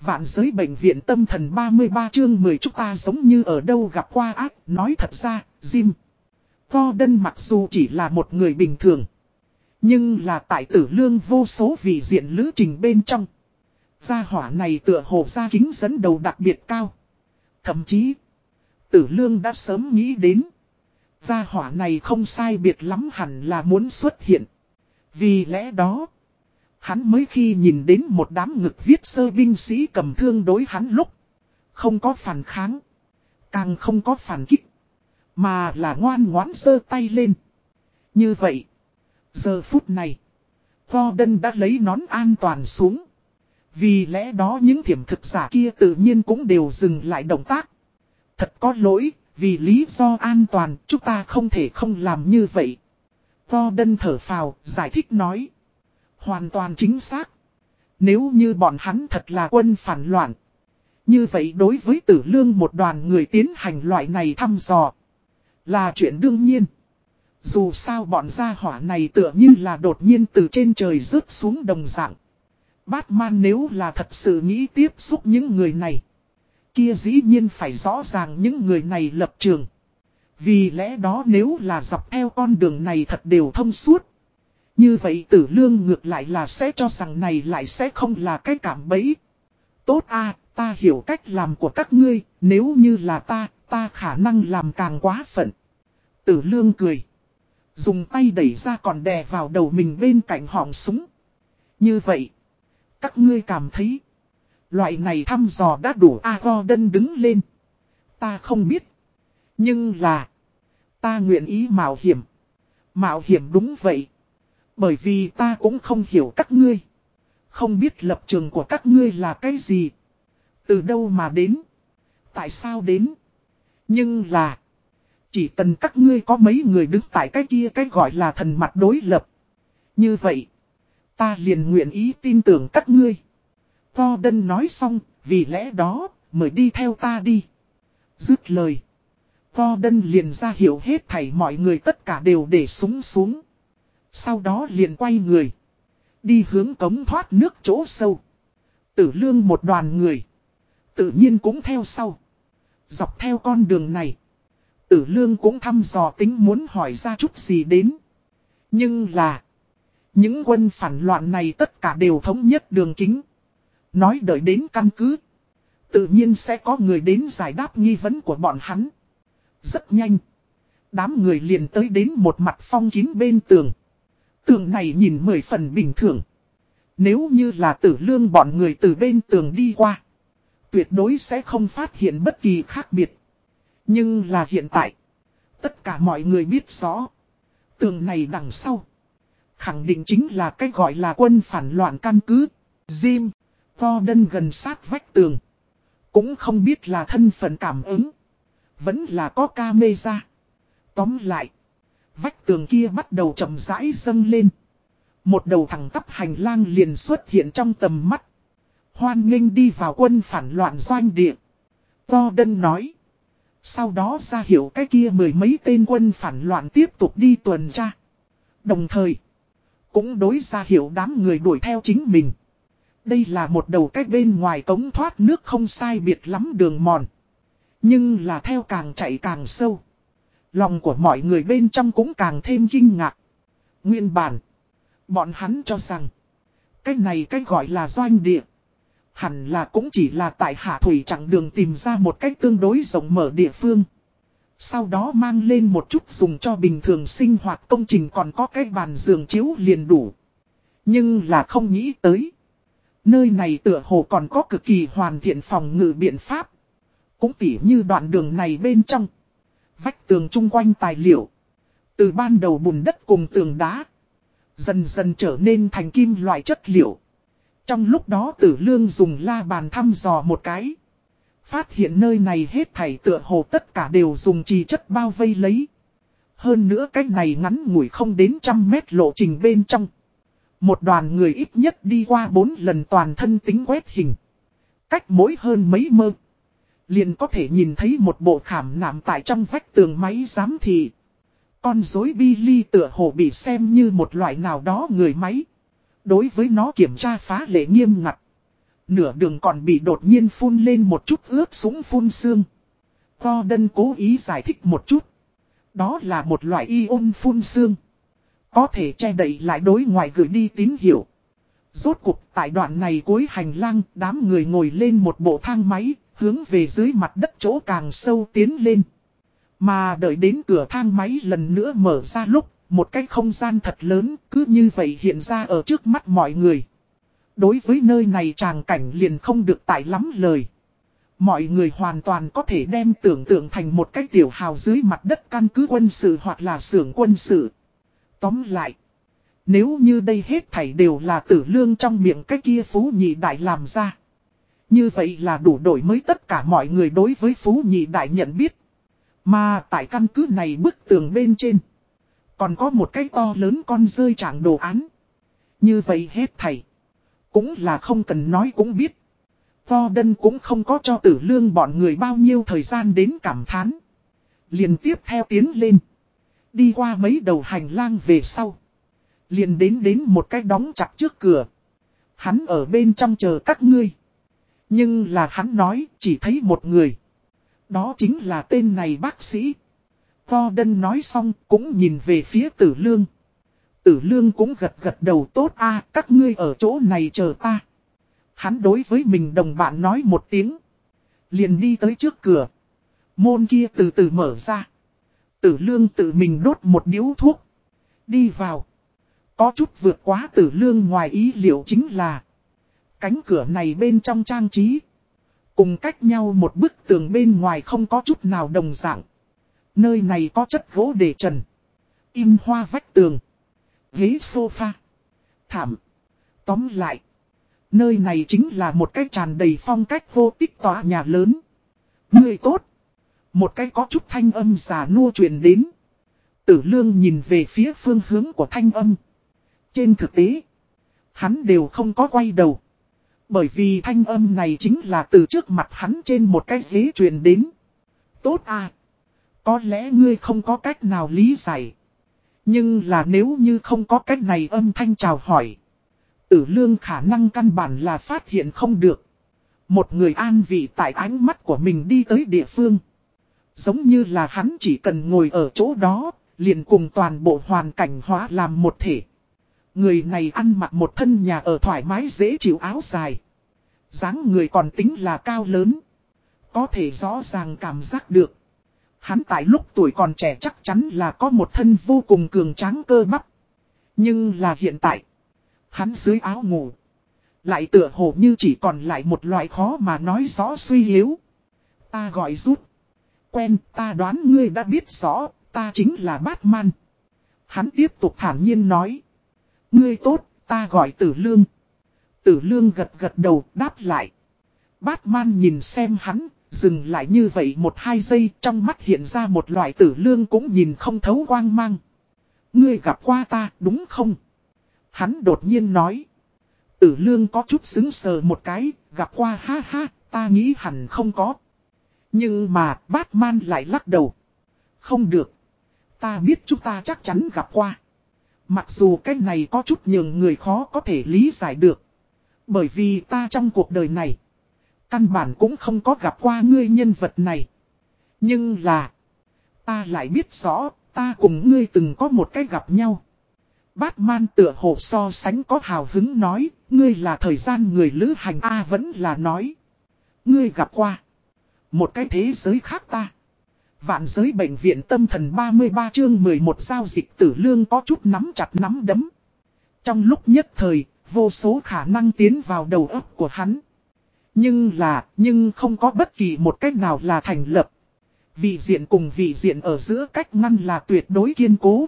Vạn giới bệnh viện tâm thần 33 chương 10 chúng ta giống như ở đâu gặp qua ác, nói thật ra, Jim. Gordon mặc dù chỉ là một người bình thường. Nhưng là tại tử lương vô số vị diện lữ trình bên trong. Gia hỏa này tựa hồ ra kính dẫn đầu đặc biệt cao. Thậm chí, tử lương đã sớm nghĩ đến. Gia hỏa này không sai biệt lắm hẳn là muốn xuất hiện. Vì lẽ đó, hắn mới khi nhìn đến một đám ngực viết sơ binh sĩ cầm thương đối hắn lúc. Không có phản kháng, càng không có phản kích, mà là ngoan ngoãn sơ tay lên. Như vậy, giờ phút này, Gordon đã lấy nón an toàn xuống. Vì lẽ đó những thiểm thực giả kia tự nhiên cũng đều dừng lại động tác. Thật có lỗi, vì lý do an toàn, chúng ta không thể không làm như vậy. Gordon thở phào, giải thích nói. Hoàn toàn chính xác. Nếu như bọn hắn thật là quân phản loạn. Như vậy đối với tử lương một đoàn người tiến hành loại này thăm dò. Là chuyện đương nhiên. Dù sao bọn gia hỏa này tựa như là đột nhiên từ trên trời rớt xuống đồng dạng. Batman nếu là thật sự nghĩ tiếp xúc những người này. Kia dĩ nhiên phải rõ ràng những người này lập trường. Vì lẽ đó nếu là dọc theo con đường này thật đều thông suốt. Như vậy tử lương ngược lại là sẽ cho rằng này lại sẽ không là cái cảm bẫy. Tốt a ta hiểu cách làm của các ngươi, nếu như là ta, ta khả năng làm càng quá phận. Tử lương cười. Dùng tay đẩy ra còn đè vào đầu mình bên cạnh họng súng. Như vậy, các ngươi cảm thấy, loại này thăm dò đã đủ A Gordon đứng lên. Ta không biết. Nhưng là, ta nguyện ý mạo hiểm. Mạo hiểm đúng vậy. Bởi vì ta cũng không hiểu các ngươi. Không biết lập trường của các ngươi là cái gì. Từ đâu mà đến. Tại sao đến. Nhưng là. Chỉ cần các ngươi có mấy người đứng tại cái kia cái gọi là thần mặt đối lập. Như vậy. Ta liền nguyện ý tin tưởng các ngươi. Gordon nói xong. Vì lẽ đó. Mời đi theo ta đi. Dứt lời. Gordon liền ra hiểu hết thảy mọi người tất cả đều để súng xuống. Sau đó liền quay người. Đi hướng cống thoát nước chỗ sâu. Tử lương một đoàn người. Tự nhiên cũng theo sau. Dọc theo con đường này. Tử lương cũng thăm dò tính muốn hỏi ra chút gì đến. Nhưng là. Những quân phản loạn này tất cả đều thống nhất đường kính. Nói đợi đến căn cứ. Tự nhiên sẽ có người đến giải đáp nghi vấn của bọn hắn. Rất nhanh. Đám người liền tới đến một mặt phong kín bên tường. Tường này nhìn mười phần bình thường. Nếu như là tử lương bọn người từ bên tường đi qua. Tuyệt đối sẽ không phát hiện bất kỳ khác biệt. Nhưng là hiện tại. Tất cả mọi người biết rõ. Tường này đằng sau. Khẳng định chính là cái gọi là quân phản loạn căn cứ. Jim. Gordon gần sát vách tường. Cũng không biết là thân phận cảm ứng. Vẫn là có ca mê ra. Tóm lại. Vách tường kia bắt đầu chậm rãi dâng lên. Một đầu thẳng tắp hành lang liền xuất hiện trong tầm mắt. Hoan nghênh đi vào quân phản loạn doanh địa. To Đân nói. Sau đó ra hiểu cái kia mười mấy tên quân phản loạn tiếp tục đi tuần tra. Đồng thời, cũng đối ra hiểu đám người đuổi theo chính mình. Đây là một đầu cách bên ngoài cống thoát nước không sai biệt lắm đường mòn. Nhưng là theo càng chạy càng sâu. Lòng của mọi người bên trong cũng càng thêm kinh ngạc. Nguyên bản. Bọn hắn cho rằng. Cái này cái gọi là doanh địa. Hẳn là cũng chỉ là tại hạ thủy chẳng đường tìm ra một cách tương đối rộng mở địa phương. Sau đó mang lên một chút dùng cho bình thường sinh hoạt công trình còn có cái bàn giường chiếu liền đủ. Nhưng là không nghĩ tới. Nơi này tựa hồ còn có cực kỳ hoàn thiện phòng ngự biện pháp. Cũng tỉ như đoạn đường này bên trong. Vách tường chung quanh tài liệu. Từ ban đầu bùn đất cùng tường đá. Dần dần trở nên thành kim loại chất liệu. Trong lúc đó tử lương dùng la bàn thăm dò một cái. Phát hiện nơi này hết thảy tựa hồ tất cả đều dùng trì chất bao vây lấy. Hơn nữa cách này ngắn ngủi không đến trăm mét lộ trình bên trong. Một đoàn người ít nhất đi qua bốn lần toàn thân tính quét hình. Cách mỗi hơn mấy mơ. Liền có thể nhìn thấy một bộ khảm nạm tại trong vách tường máy giám thị. Con dối Billy tựa hồ bị xem như một loại nào đó người máy. Đối với nó kiểm tra phá lệ nghiêm ngặt. Nửa đường còn bị đột nhiên phun lên một chút ướp súng phun xương. Gordon cố ý giải thích một chút. Đó là một loại ion phun xương. Có thể che đậy lại đối ngoại gửi đi tín hiệu. Rốt cuộc tại đoạn này cuối hành lang, đám người ngồi lên một bộ thang máy, hướng về dưới mặt đất chỗ càng sâu tiến lên. Mà đợi đến cửa thang máy lần nữa mở ra lúc, một cái không gian thật lớn, cứ như vậy hiện ra ở trước mắt mọi người. Đối với nơi này tràng cảnh liền không được tải lắm lời. Mọi người hoàn toàn có thể đem tưởng tượng thành một cái tiểu hào dưới mặt đất căn cứ quân sự hoặc là xưởng quân sự. Tóm lại, nếu như đây hết thảy đều là tử lương trong miệng cái kia Phú Nhị Đại làm ra. Như vậy là đủ đổi mới tất cả mọi người đối với Phú Nhị Đại nhận biết. Mà tại căn cứ này bức tường bên trên. Còn có một cái to lớn con rơi trạng đồ án. Như vậy hết thầy Cũng là không cần nói cũng biết. Vo đân cũng không có cho tử lương bọn người bao nhiêu thời gian đến cảm thán. Liền tiếp theo tiến lên. Đi qua mấy đầu hành lang về sau. Liền đến đến một cái đóng chặt trước cửa. Hắn ở bên trong chờ các ngươi. Nhưng là hắn nói chỉ thấy một người. Đó chính là tên này bác sĩ. Gordon nói xong cũng nhìn về phía tử lương. Tử lương cũng gật gật đầu tốt a, các ngươi ở chỗ này chờ ta. Hắn đối với mình đồng bạn nói một tiếng. Liền đi tới trước cửa. Môn kia từ từ mở ra. Tử lương tự mình đốt một điếu thuốc. Đi vào. Có chút vượt quá tử lương ngoài ý liệu chính là. Cánh cửa này bên trong trang trí. Cùng cách nhau một bức tường bên ngoài không có chút nào đồng dạng. Nơi này có chất gỗ để trần. In hoa vách tường. Ghế sofa. Thảm. Tóm lại. Nơi này chính là một cái tràn đầy phong cách vô tích tòa nhà lớn. Người tốt. Một cái có chút thanh âm giả nua truyền đến. Tử lương nhìn về phía phương hướng của thanh âm. Trên thực tế. Hắn đều không có quay đầu. Bởi vì thanh âm này chính là từ trước mặt hắn trên một cái ghế truyền đến. Tốt à. Có lẽ ngươi không có cách nào lý giải. Nhưng là nếu như không có cách này âm thanh chào hỏi. Tử lương khả năng căn bản là phát hiện không được. Một người an vị tại ánh mắt của mình đi tới địa phương. Giống như là hắn chỉ cần ngồi ở chỗ đó, liền cùng toàn bộ hoàn cảnh hóa làm một thể. Người này ăn mặc một thân nhà ở thoải mái dễ chịu áo dài. dáng người còn tính là cao lớn. Có thể rõ ràng cảm giác được. Hắn tại lúc tuổi còn trẻ chắc chắn là có một thân vô cùng cường tráng cơ bắp. Nhưng là hiện tại. Hắn dưới áo ngủ. Lại tựa hồ như chỉ còn lại một loại khó mà nói rõ suy yếu. Ta gọi rút. Quen ta đoán ngươi đã biết rõ, ta chính là Batman. Hắn tiếp tục thản nhiên nói. Ngươi tốt, ta gọi tử lương. Tử lương gật gật đầu đáp lại. Batman nhìn xem hắn, dừng lại như vậy một hai giây trong mắt hiện ra một loại tử lương cũng nhìn không thấu quang mang. Ngươi gặp qua ta đúng không? Hắn đột nhiên nói. Tử lương có chút xứng sờ một cái, gặp qua ha ha, ta nghĩ hẳn không có. Nhưng mà Batman lại lắc đầu. Không được. Ta biết chúng ta chắc chắn gặp qua. Mặc dù cái này có chút nhường người khó có thể lý giải được. Bởi vì ta trong cuộc đời này. Căn bản cũng không có gặp qua ngươi nhân vật này. Nhưng là. Ta lại biết rõ. Ta cùng ngươi từng có một cái gặp nhau. Batman tựa hồ so sánh có hào hứng nói. Ngươi là thời gian người lữ hành A vẫn là nói. Ngươi gặp qua. Một cái thế giới khác ta. Vạn giới bệnh viện tâm thần 33 chương 11 giao dịch tử lương có chút nắm chặt nắm đấm. Trong lúc nhất thời, vô số khả năng tiến vào đầu óc của hắn. Nhưng là, nhưng không có bất kỳ một cách nào là thành lập. Vị diện cùng vị diện ở giữa cách ngăn là tuyệt đối kiên cố.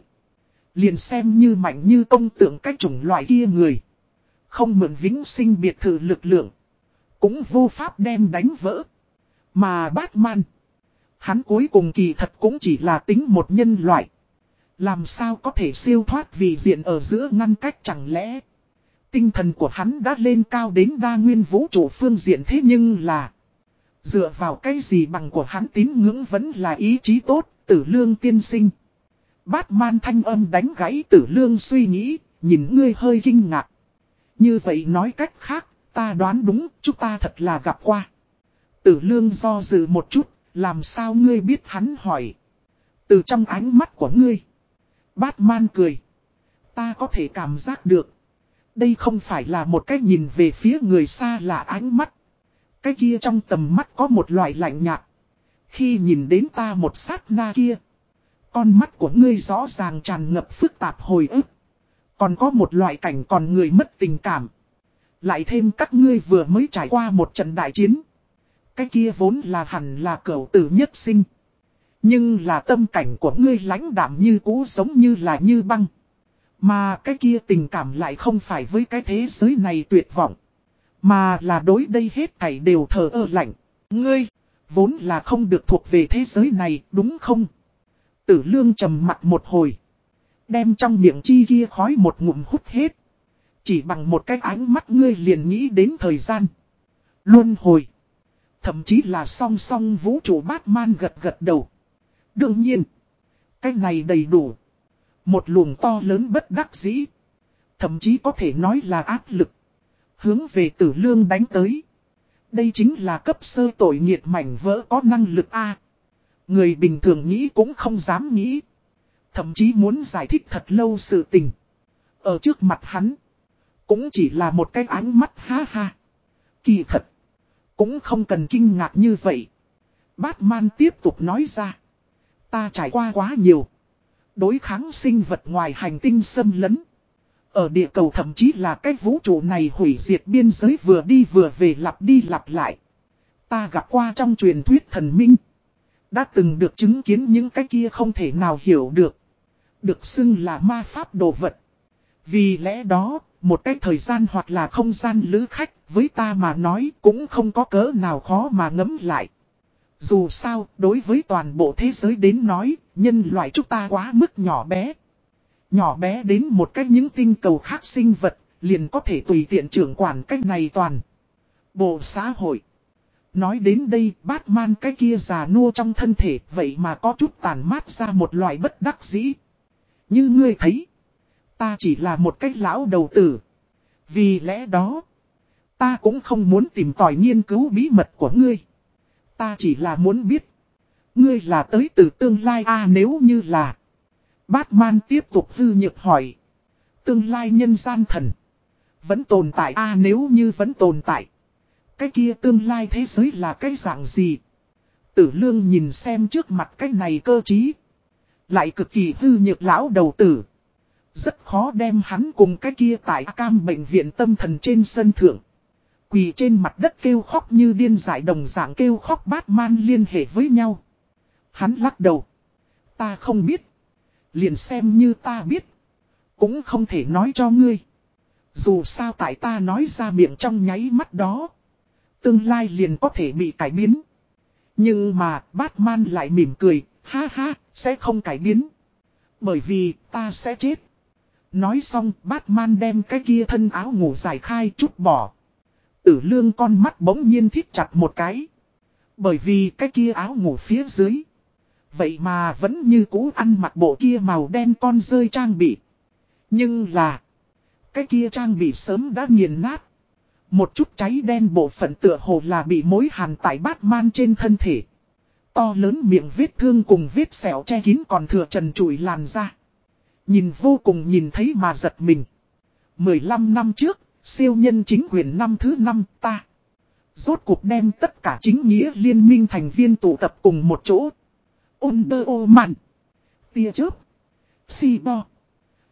Liền xem như mạnh như công tượng cách chủng loại kia người. Không mượn vĩnh sinh biệt thự lực lượng. Cũng vô pháp đem đánh vỡ. Mà Batman. Hắn cuối cùng kỳ thật cũng chỉ là tính một nhân loại. Làm sao có thể siêu thoát vì diện ở giữa ngăn cách chẳng lẽ. Tinh thần của hắn đã lên cao đến đa nguyên vũ trụ phương diện thế nhưng là. Dựa vào cái gì bằng của hắn tín ngưỡng vẫn là ý chí tốt, tử lương tiên sinh. Batman thanh âm đánh gãy tử lương suy nghĩ, nhìn ngươi hơi kinh ngạc. Như vậy nói cách khác, Ta đoán đúng, chúng ta thật là gặp qua. Tử lương do dự một chút, làm sao ngươi biết hắn hỏi. Từ trong ánh mắt của ngươi. Batman cười. Ta có thể cảm giác được. Đây không phải là một cách nhìn về phía người xa là ánh mắt. Cái kia trong tầm mắt có một loại lạnh nhạt. Khi nhìn đến ta một sát na kia. Con mắt của ngươi rõ ràng tràn ngập phức tạp hồi ức. Còn có một loại cảnh còn người mất tình cảm. Lại thêm các ngươi vừa mới trải qua một trận đại chiến. Cái kia vốn là hẳn là cậu tử nhất sinh. Nhưng là tâm cảnh của ngươi lãnh đạm như cũ giống như là như băng. Mà cái kia tình cảm lại không phải với cái thế giới này tuyệt vọng. Mà là đối đây hết thảy đều thờ ơ lạnh. Ngươi, vốn là không được thuộc về thế giới này, đúng không? Tử lương trầm mặt một hồi. Đem trong miệng chi kia khói một ngụm hút hết. Chỉ bằng một cái ánh mắt ngươi liền nghĩ đến thời gian. Luân hồi. Thậm chí là song song vũ trụ Batman gật gật đầu. Đương nhiên. Cái này đầy đủ. Một luồng to lớn bất đắc dĩ. Thậm chí có thể nói là áp lực. Hướng về tử lương đánh tới. Đây chính là cấp sơ tội nghiệt mảnh vỡ có năng lực A. Người bình thường nghĩ cũng không dám nghĩ. Thậm chí muốn giải thích thật lâu sự tình. Ở trước mặt hắn. Cũng chỉ là một cái ánh mắt ha ha. Kỳ thật. Cũng không cần kinh ngạc như vậy. Batman tiếp tục nói ra. Ta trải qua quá nhiều. Đối kháng sinh vật ngoài hành tinh xâm lấn. Ở địa cầu thậm chí là cái vũ trụ này hủy diệt biên giới vừa đi vừa về lặp đi lặp lại. Ta gặp qua trong truyền thuyết thần minh. Đã từng được chứng kiến những cái kia không thể nào hiểu được. Được xưng là ma pháp đồ vật. Vì lẽ đó, một cái thời gian hoặc là không gian lữ khách với ta mà nói cũng không có cỡ nào khó mà ngấm lại. Dù sao, đối với toàn bộ thế giới đến nói, nhân loại chúng ta quá mức nhỏ bé. Nhỏ bé đến một cách những tinh cầu khác sinh vật, liền có thể tùy tiện trưởng quản cách này toàn. Bộ xã hội. Nói đến đây, Batman cái kia già nua trong thân thể, vậy mà có chút tàn mát ra một loại bất đắc dĩ. Như ngươi thấy, ta chỉ là một cách lão đầu tử. Vì lẽ đó, ta cũng không muốn tìm tòi nghiên cứu bí mật của ngươi. Ta chỉ là muốn biết, ngươi là tới từ tương lai a à, nếu như là. Batman tiếp tục hư nhược hỏi. Tương lai nhân gian thần. Vẫn tồn tại a à, nếu như vẫn tồn tại. Cái kia tương lai thế giới là cái dạng gì? Tử lương nhìn xem trước mặt cái này cơ trí. Lại cực kỳ hư nhược lão đầu tử. Rất khó đem hắn cùng cái kia tại cam bệnh viện tâm thần trên sân thượng. Quỳ trên mặt đất kêu khóc như điên giải đồng dạng kêu khóc bát man liên hệ với nhau. Hắn lắc đầu. Ta không biết. Liền xem như ta biết. Cũng không thể nói cho ngươi. Dù sao tại ta nói ra miệng trong nháy mắt đó. Tương lai liền có thể bị cải biến. Nhưng mà Batman lại mỉm cười. Ha ha, sẽ không cải biến. Bởi vì ta sẽ chết. Nói xong, Batman đem cái kia thân áo ngủ giải khai chút bỏ. Tử lương con mắt bỗng nhiên thiết chặt một cái. Bởi vì cái kia áo ngủ phía dưới. Vậy mà vẫn như cũ ăn mặc bộ kia màu đen con rơi trang bị. Nhưng là. Cái kia trang bị sớm đã nghiền nát. Một chút cháy đen bộ phận tựa hồ là bị mối hàn tại Batman trên thân thể. To lớn miệng vết thương cùng vết sẹo che kín còn thừa trần trụi làn ra. Nhìn vô cùng nhìn thấy mà giật mình. 15 năm trước, siêu nhân chính quyền năm thứ năm ta. Rốt cuộc đem tất cả chính nghĩa liên minh thành viên tụ tập cùng một chỗ. Under Oman. Tia chớp. Si bo.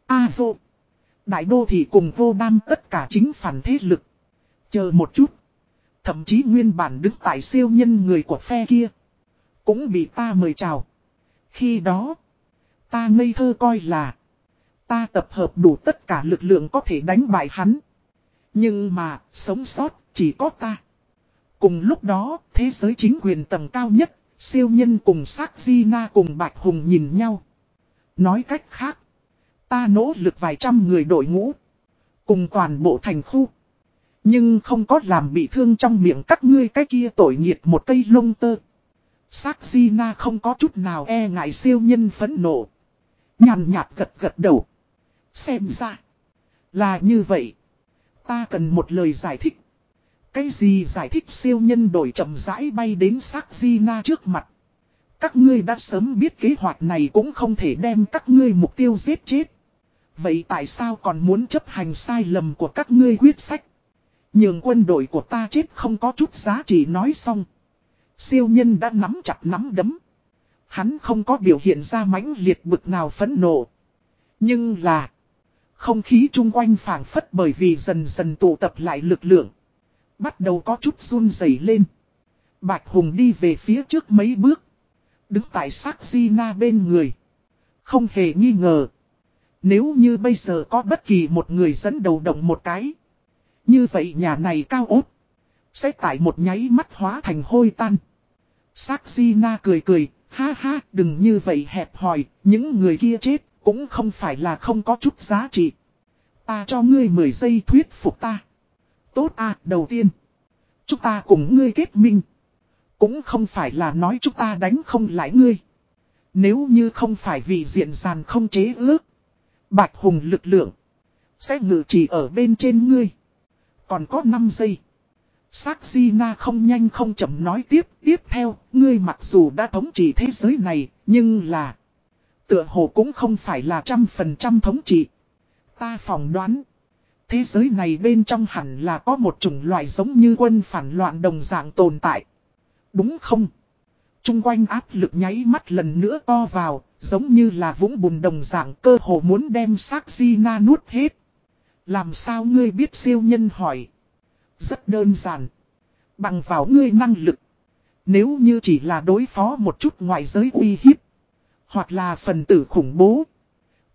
A vô. Đại đô thị cùng vô đam tất cả chính phản thế lực. Chờ một chút. Thậm chí nguyên bản đứng tại siêu nhân người của phe kia. Cũng bị ta mời chào. Khi đó. Ta ngây thơ coi là. Ta tập hợp đủ tất cả lực lượng có thể đánh bại hắn. Nhưng mà, sống sót, chỉ có ta. Cùng lúc đó, thế giới chính quyền tầng cao nhất, siêu nhân cùng sắc di na cùng Bạch Hùng nhìn nhau. Nói cách khác, ta nỗ lực vài trăm người đội ngũ. Cùng toàn bộ thành khu. Nhưng không có làm bị thương trong miệng các ngươi cái kia tội nghiệt một cây lông tơ. Sắc di na không có chút nào e ngại siêu nhân phẫn nộ. Nhàn nhạt gật gật đầu. Xem ra. Là như vậy. Ta cần một lời giải thích. Cái gì giải thích siêu nhân đổi chậm rãi bay đến xác Gina trước mặt. Các ngươi đã sớm biết kế hoạch này cũng không thể đem các ngươi mục tiêu giết chết. Vậy tại sao còn muốn chấp hành sai lầm của các ngươi quyết sách? Nhường quân đội của ta chết không có chút giá trị nói xong. Siêu nhân đã nắm chặt nắm đấm. Hắn không có biểu hiện ra mãnh liệt bực nào phẫn nộ. Nhưng là... Không khí chung quanh phản phất bởi vì dần dần tụ tập lại lực lượng. Bắt đầu có chút run rẩy lên. Bạch Hùng đi về phía trước mấy bước. Đứng tại sắc Gina bên người. Không hề nghi ngờ. Nếu như bây giờ có bất kỳ một người dẫn đầu động một cái. Như vậy nhà này cao ốt. Sẽ tại một nháy mắt hóa thành hôi tan. Sắc Gina cười cười. Ha ha, đừng như vậy hẹp hòi. Những người kia chết cũng không phải là không có chút giá trị. Ta cho ngươi 10 giây thuyết phục ta. Tốt à, đầu tiên. Chúng ta cùng ngươi kết minh. Cũng không phải là nói chúng ta đánh không lại ngươi. Nếu như không phải vì diện dàn không chế ước. Bạch hùng lực lượng. Sẽ ngự chỉ ở bên trên ngươi. Còn có 5 giây. Sắc Gina không nhanh không chậm nói tiếp. Tiếp theo, ngươi mặc dù đã thống trị thế giới này, nhưng là... Tựa hồ cũng không phải là trăm phần trăm thống trị. Ta phỏng đoán. Thế giới này bên trong hẳn là có một chủng loại giống như quân phản loạn đồng dạng tồn tại. Đúng không? Trung quanh áp lực nháy mắt lần nữa to vào, giống như là vũng bùn đồng dạng cơ hồ muốn đem xác Gina nuốt hết. Làm sao ngươi biết siêu nhân hỏi? Rất đơn giản. Bằng vào ngươi năng lực. Nếu như chỉ là đối phó một chút ngoại giới uy hiếp. Hoặc là phần tử khủng bố.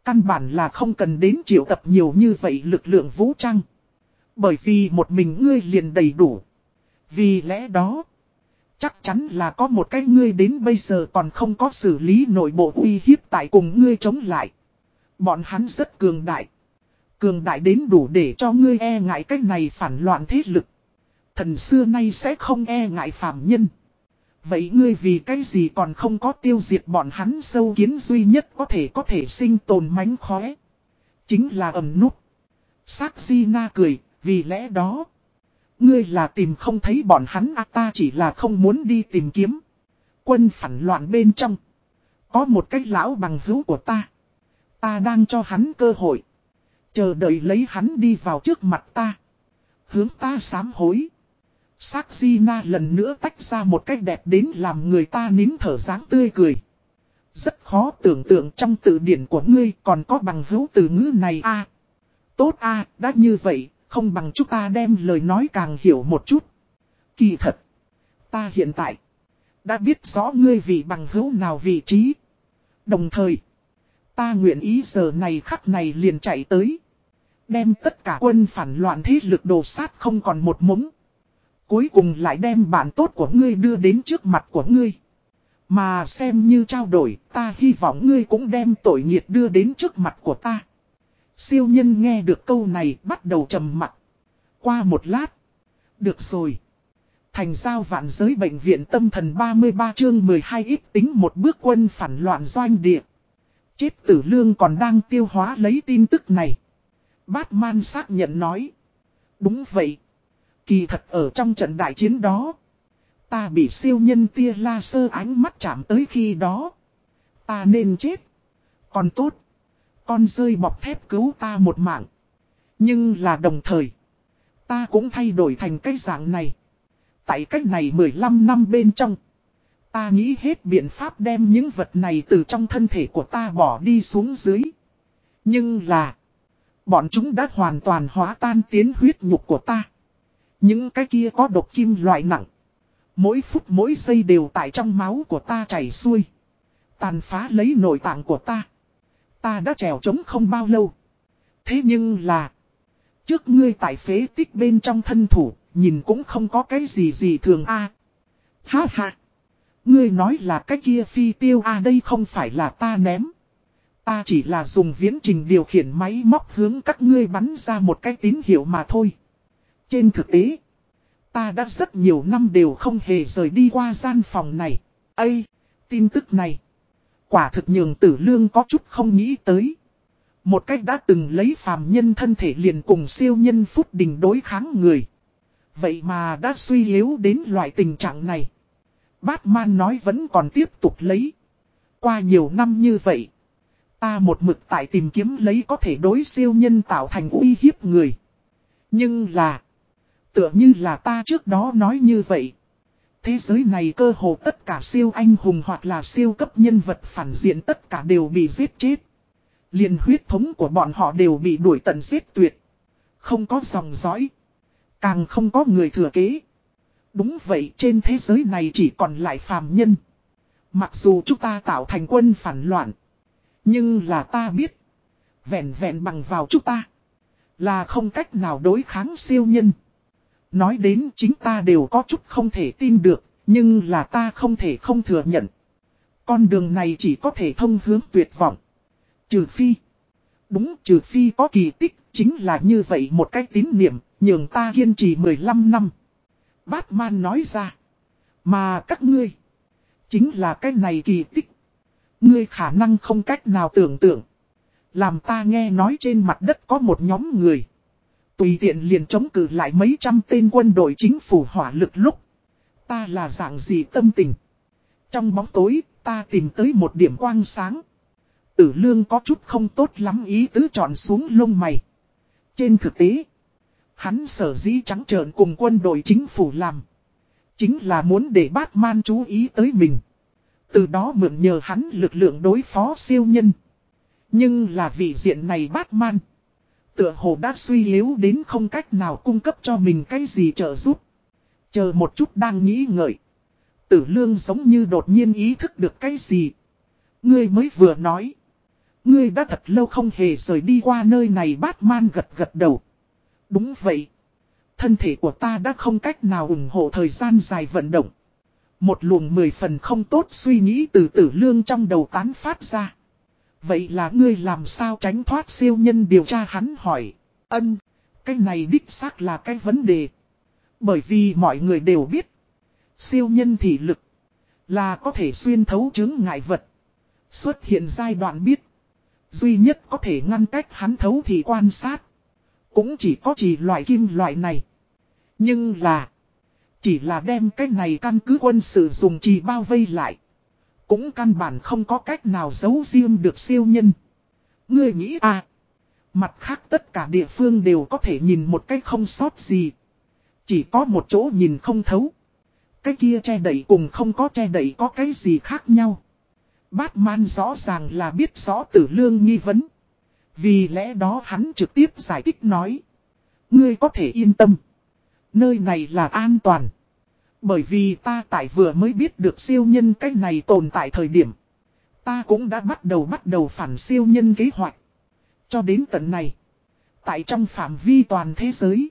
Căn bản là không cần đến triệu tập nhiều như vậy lực lượng vũ trang. Bởi vì một mình ngươi liền đầy đủ. Vì lẽ đó, chắc chắn là có một cái ngươi đến bây giờ còn không có xử lý nội bộ uy hiếp tại cùng ngươi chống lại. Bọn hắn rất cường đại. Cường đại đến đủ để cho ngươi e ngại cách này phản loạn thế lực. Thần xưa nay sẽ không e ngại phạm nhân. Vậy ngươi vì cái gì còn không có tiêu diệt bọn hắn sâu kiến duy nhất có thể có thể sinh tồn mánh khóe. Chính là ẩm nút. Sắc Di Na cười, vì lẽ đó. Ngươi là tìm không thấy bọn hắn à ta chỉ là không muốn đi tìm kiếm. Quân phản loạn bên trong. Có một cái lão bằng hữu của ta. Ta đang cho hắn cơ hội. Chờ đợi lấy hắn đi vào trước mặt ta. Hướng ta sám hối. Sắc Gina lần nữa tách ra một cách đẹp đến làm người ta nín thở dáng tươi cười. Rất khó tưởng tượng trong từ điển của ngươi còn có bằng hữu từ ngữ này a Tốt a đã như vậy, không bằng chúng ta đem lời nói càng hiểu một chút. Kỳ thật. Ta hiện tại. Đã biết rõ ngươi vì bằng hữu nào vị trí. Đồng thời. Ta nguyện ý giờ này khắc này liền chạy tới. Đem tất cả quân phản loạn thế lực đồ sát không còn một mống. Cuối cùng lại đem bạn tốt của ngươi đưa đến trước mặt của ngươi. Mà xem như trao đổi, ta hy vọng ngươi cũng đem tội nghiệt đưa đến trước mặt của ta. Siêu nhân nghe được câu này bắt đầu trầm mặt. Qua một lát. Được rồi. Thành giao vạn giới bệnh viện tâm thần 33 chương 12 ít tính một bước quân phản loạn doanh địa. Chết tử lương còn đang tiêu hóa lấy tin tức này. Batman xác nhận nói. Đúng vậy. Kỳ thật ở trong trận đại chiến đó. Ta bị siêu nhân tia laser ánh mắt chạm tới khi đó. Ta nên chết. Còn tốt. Con rơi bọc thép cứu ta một mạng. Nhưng là đồng thời. Ta cũng thay đổi thành cái dạng này. Tại cách này 15 năm bên trong. Ta nghĩ hết biện pháp đem những vật này từ trong thân thể của ta bỏ đi xuống dưới. Nhưng là. Bọn chúng đã hoàn toàn hóa tan tiến huyết nhục của ta. Những cái kia có độc kim loại nặng. Mỗi phút mỗi giây đều tại trong máu của ta chảy xuôi. Tàn phá lấy nội tạng của ta. Ta đã trèo trống không bao lâu. Thế nhưng là. Trước ngươi tại phế tích bên trong thân thủ. Nhìn cũng không có cái gì gì thường a Ha ha. Ngươi nói là cái kia phi tiêu a, đây không phải là ta ném. Ta chỉ là dùng viễn trình điều khiển máy móc hướng các ngươi bắn ra một cái tín hiệu mà thôi. Trên thực tế, ta đã rất nhiều năm đều không hề rời đi qua gian phòng này. Ây, tin tức này. Quả thực nhường tử lương có chút không nghĩ tới. Một cách đã từng lấy phàm nhân thân thể liền cùng siêu nhân phút đình đối kháng người. Vậy mà đã suy yếu đến loại tình trạng này. Batman nói vẫn còn tiếp tục lấy. Qua nhiều năm như vậy. Ta một mực tại tìm kiếm lấy có thể đối siêu nhân tạo thành uy hiếp người. Nhưng là. Tựa như là ta trước đó nói như vậy. Thế giới này cơ hồ tất cả siêu anh hùng hoặc là siêu cấp nhân vật phản diện tất cả đều bị giết chết. liền huyết thống của bọn họ đều bị đuổi tận giết tuyệt. Không có dòng dõi. Càng không có người thừa kế. Đúng vậy, trên thế giới này chỉ còn lại phàm nhân. Mặc dù chúng ta tạo thành quân phản loạn. Nhưng là ta biết. Vẹn vẹn bằng vào chúng ta. Là không cách nào đối kháng siêu nhân. Nói đến chính ta đều có chút không thể tin được. Nhưng là ta không thể không thừa nhận. Con đường này chỉ có thể thông hướng tuyệt vọng. Trừ phi. Đúng trừ phi có kỳ tích. Chính là như vậy một cái tín niệm. Nhường ta kiên trì 15 năm. Batman nói ra. Mà các ngươi. Chính là cái này kỳ tích. Ngươi khả năng không cách nào tưởng tượng. Làm ta nghe nói trên mặt đất có một nhóm người. Tùy tiện liền chống cự lại mấy trăm tên quân đội chính phủ hỏa lực lúc. Ta là dạng gì tâm tình. Trong bóng tối, ta tìm tới một điểm quang sáng. Tử lương có chút không tốt lắm ý tứ chọn xuống lông mày. Trên thực tế, hắn sở dĩ trắng trợn cùng quân đội chính phủ làm. Chính là muốn để Batman chú ý tới mình. Từ đó mượn nhờ hắn lực lượng đối phó siêu nhân. Nhưng là vị diện này Batman. Tựa hồ đã suy yếu đến không cách nào cung cấp cho mình cái gì trợ giúp. Chờ một chút đang nghĩ ngợi. Tử lương giống như đột nhiên ý thức được cái gì. Ngươi mới vừa nói. Ngươi đã thật lâu không hề rời đi qua nơi này Batman gật gật đầu. Đúng vậy. Thân thể của ta đã không cách nào ủng hộ thời gian dài vận động. Một luồng mười phần không tốt suy nghĩ từ tử lương trong đầu tán phát ra. Vậy là ngươi làm sao tránh thoát siêu nhân điều tra hắn hỏi. Ân, cái này đích xác là cái vấn đề. Bởi vì mọi người đều biết. Siêu nhân thị lực là có thể xuyên thấu chứng ngại vật. Xuất hiện giai đoạn biết. Duy nhất có thể ngăn cách hắn thấu thì quan sát. Cũng chỉ có chỉ loại kim loại này. Nhưng là. Chỉ là đem cái này căn cứ quân sự dùng trì bao vây lại. Cũng căn bản không có cách nào giấu riêng được siêu nhân. Ngươi nghĩ à. Mặt khác tất cả địa phương đều có thể nhìn một cách không sót gì. Chỉ có một chỗ nhìn không thấu. Cái kia che đẩy cùng không có che đẩy có cái gì khác nhau. Batman rõ ràng là biết rõ tử lương nghi vấn. Vì lẽ đó hắn trực tiếp giải thích nói. Ngươi có thể yên tâm. Nơi này là an toàn. Bởi vì ta tại vừa mới biết được siêu nhân cái này tồn tại thời điểm. Ta cũng đã bắt đầu bắt đầu phản siêu nhân kế hoạch. Cho đến tận này. Tại trong phạm vi toàn thế giới.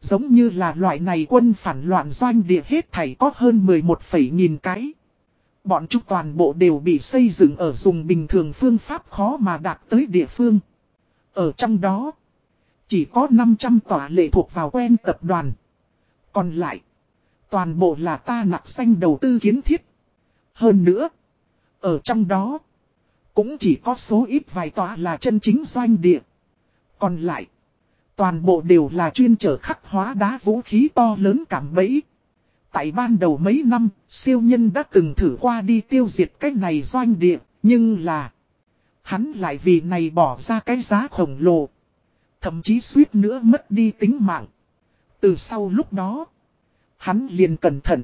Giống như là loại này quân phản loạn doanh địa hết thảy có hơn 11 nghìn cái. Bọn chúng toàn bộ đều bị xây dựng ở dùng bình thường phương pháp khó mà đạt tới địa phương. Ở trong đó, chỉ có 500 tòa lệ thuộc vào quen tập đoàn. Còn lại, toàn bộ là ta nạp xanh đầu tư kiến thiết. Hơn nữa, ở trong đó, cũng chỉ có số ít vài tòa là chân chính doanh địa. Còn lại, toàn bộ đều là chuyên trở khắc hóa đá vũ khí to lớn cảm bẫy. Tại ban đầu mấy năm, siêu nhân đã từng thử qua đi tiêu diệt cái này doanh địa, nhưng là... Hắn lại vì này bỏ ra cái giá khổng lồ. Thậm chí suýt nữa mất đi tính mạng. Từ sau lúc đó, hắn liền cẩn thận.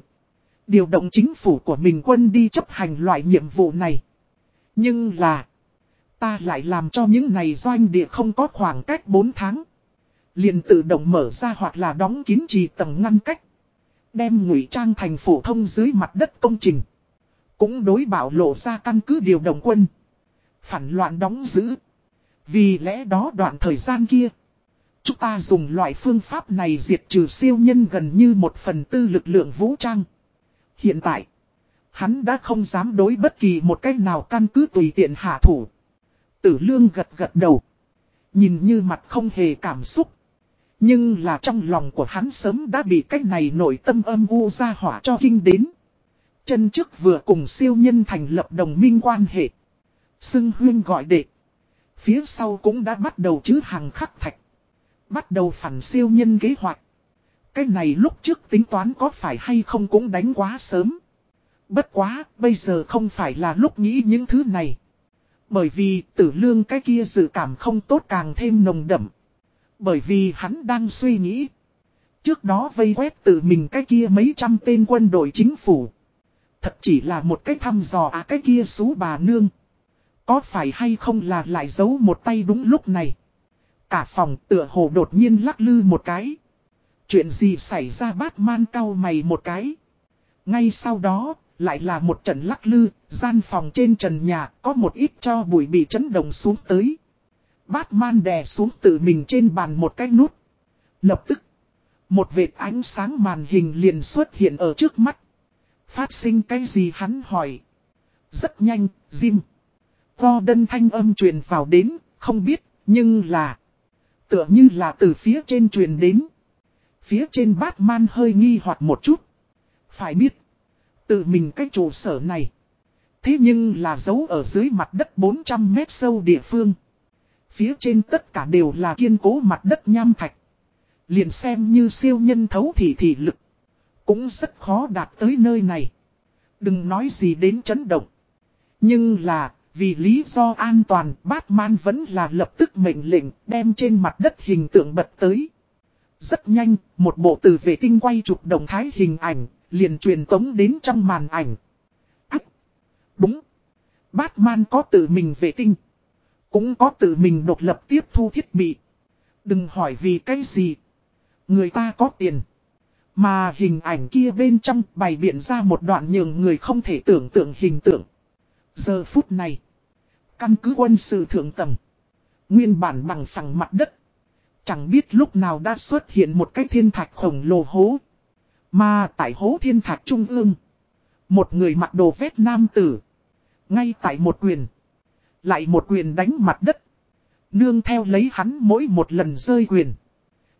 Điều động chính phủ của mình quân đi chấp hành loại nhiệm vụ này. Nhưng là, ta lại làm cho những này doanh địa không có khoảng cách 4 tháng. Liền tự động mở ra hoặc là đóng kín trì tầng ngăn cách. Đem ngụy trang thành phổ thông dưới mặt đất công trình. Cũng đối bảo lộ ra căn cứ điều động quân. Phản loạn đóng giữ. Vì lẽ đó đoạn thời gian kia. Chúng ta dùng loại phương pháp này diệt trừ siêu nhân gần như một phần tư lực lượng vũ trang. Hiện tại. Hắn đã không dám đối bất kỳ một cách nào căn cứ tùy tiện hạ thủ. Tử lương gật gật đầu. Nhìn như mặt không hề cảm xúc. Nhưng là trong lòng của hắn sớm đã bị cách này nổi tâm âm u ra hỏa cho kinh đến. Chân trước vừa cùng siêu nhân thành lập đồng minh quan hệ. Xưng huyên gọi đệ. Phía sau cũng đã bắt đầu chứ hàng khắc thạch. Bắt đầu phản siêu nhân kế hoạch. Cái này lúc trước tính toán có phải hay không cũng đánh quá sớm. Bất quá, bây giờ không phải là lúc nghĩ những thứ này. Bởi vì tử lương cái kia dự cảm không tốt càng thêm nồng đậm. Bởi vì hắn đang suy nghĩ. Trước đó vây quét tự mình cái kia mấy trăm tên quân đội chính phủ. Thật chỉ là một cái thăm dò à cái kia xú bà nương. Có phải hay không là lại giấu một tay đúng lúc này. Cả phòng tựa hồ đột nhiên lắc lư một cái. Chuyện gì xảy ra bát man cao mày một cái. Ngay sau đó, lại là một trận lắc lư, gian phòng trên trần nhà có một ít cho bụi bị chấn động xuống tới. Bát man đè xuống tự mình trên bàn một cái nút. Lập tức, một vệt ánh sáng màn hình liền xuất hiện ở trước mắt. Phát sinh cái gì hắn hỏi. Rất nhanh, Jim. Co đơn thanh âm truyền vào đến, không biết, nhưng là... Tựa như là từ phía trên truyền đến. Phía trên Batman hơi nghi hoặc một chút. Phải biết, tự mình cái trụ sở này. Thế nhưng là giấu ở dưới mặt đất 400 mét sâu địa phương. Phía trên tất cả đều là kiên cố mặt đất nham thạch. Liền xem như siêu nhân thấu thị thị lực. Cũng rất khó đạt tới nơi này. Đừng nói gì đến chấn động. Nhưng là, vì lý do an toàn, Batman vẫn là lập tức mệnh lệnh đem trên mặt đất hình tượng bật tới. Rất nhanh, một bộ từ vệ tinh quay chụp động thái hình ảnh, liền truyền tống đến trong màn ảnh. Ách! Đúng! Batman có tự mình vệ tinh. Cũng có tự mình độc lập tiếp thu thiết bị. Đừng hỏi vì cái gì. Người ta có tiền. Mà hình ảnh kia bên trong bày biện ra một đoạn nhường người không thể tưởng tượng hình tượng. Giờ phút này. Căn cứ quân sự thượng tầng. Nguyên bản bằng phẳng mặt đất. Chẳng biết lúc nào đã xuất hiện một cái thiên thạch khổng lồ hố. Mà tại hố thiên thạch trung ương. Một người mặc đồ vét nam tử. Ngay tại một quyền. Lại một quyền đánh mặt đất. Nương theo lấy hắn mỗi một lần rơi quyền.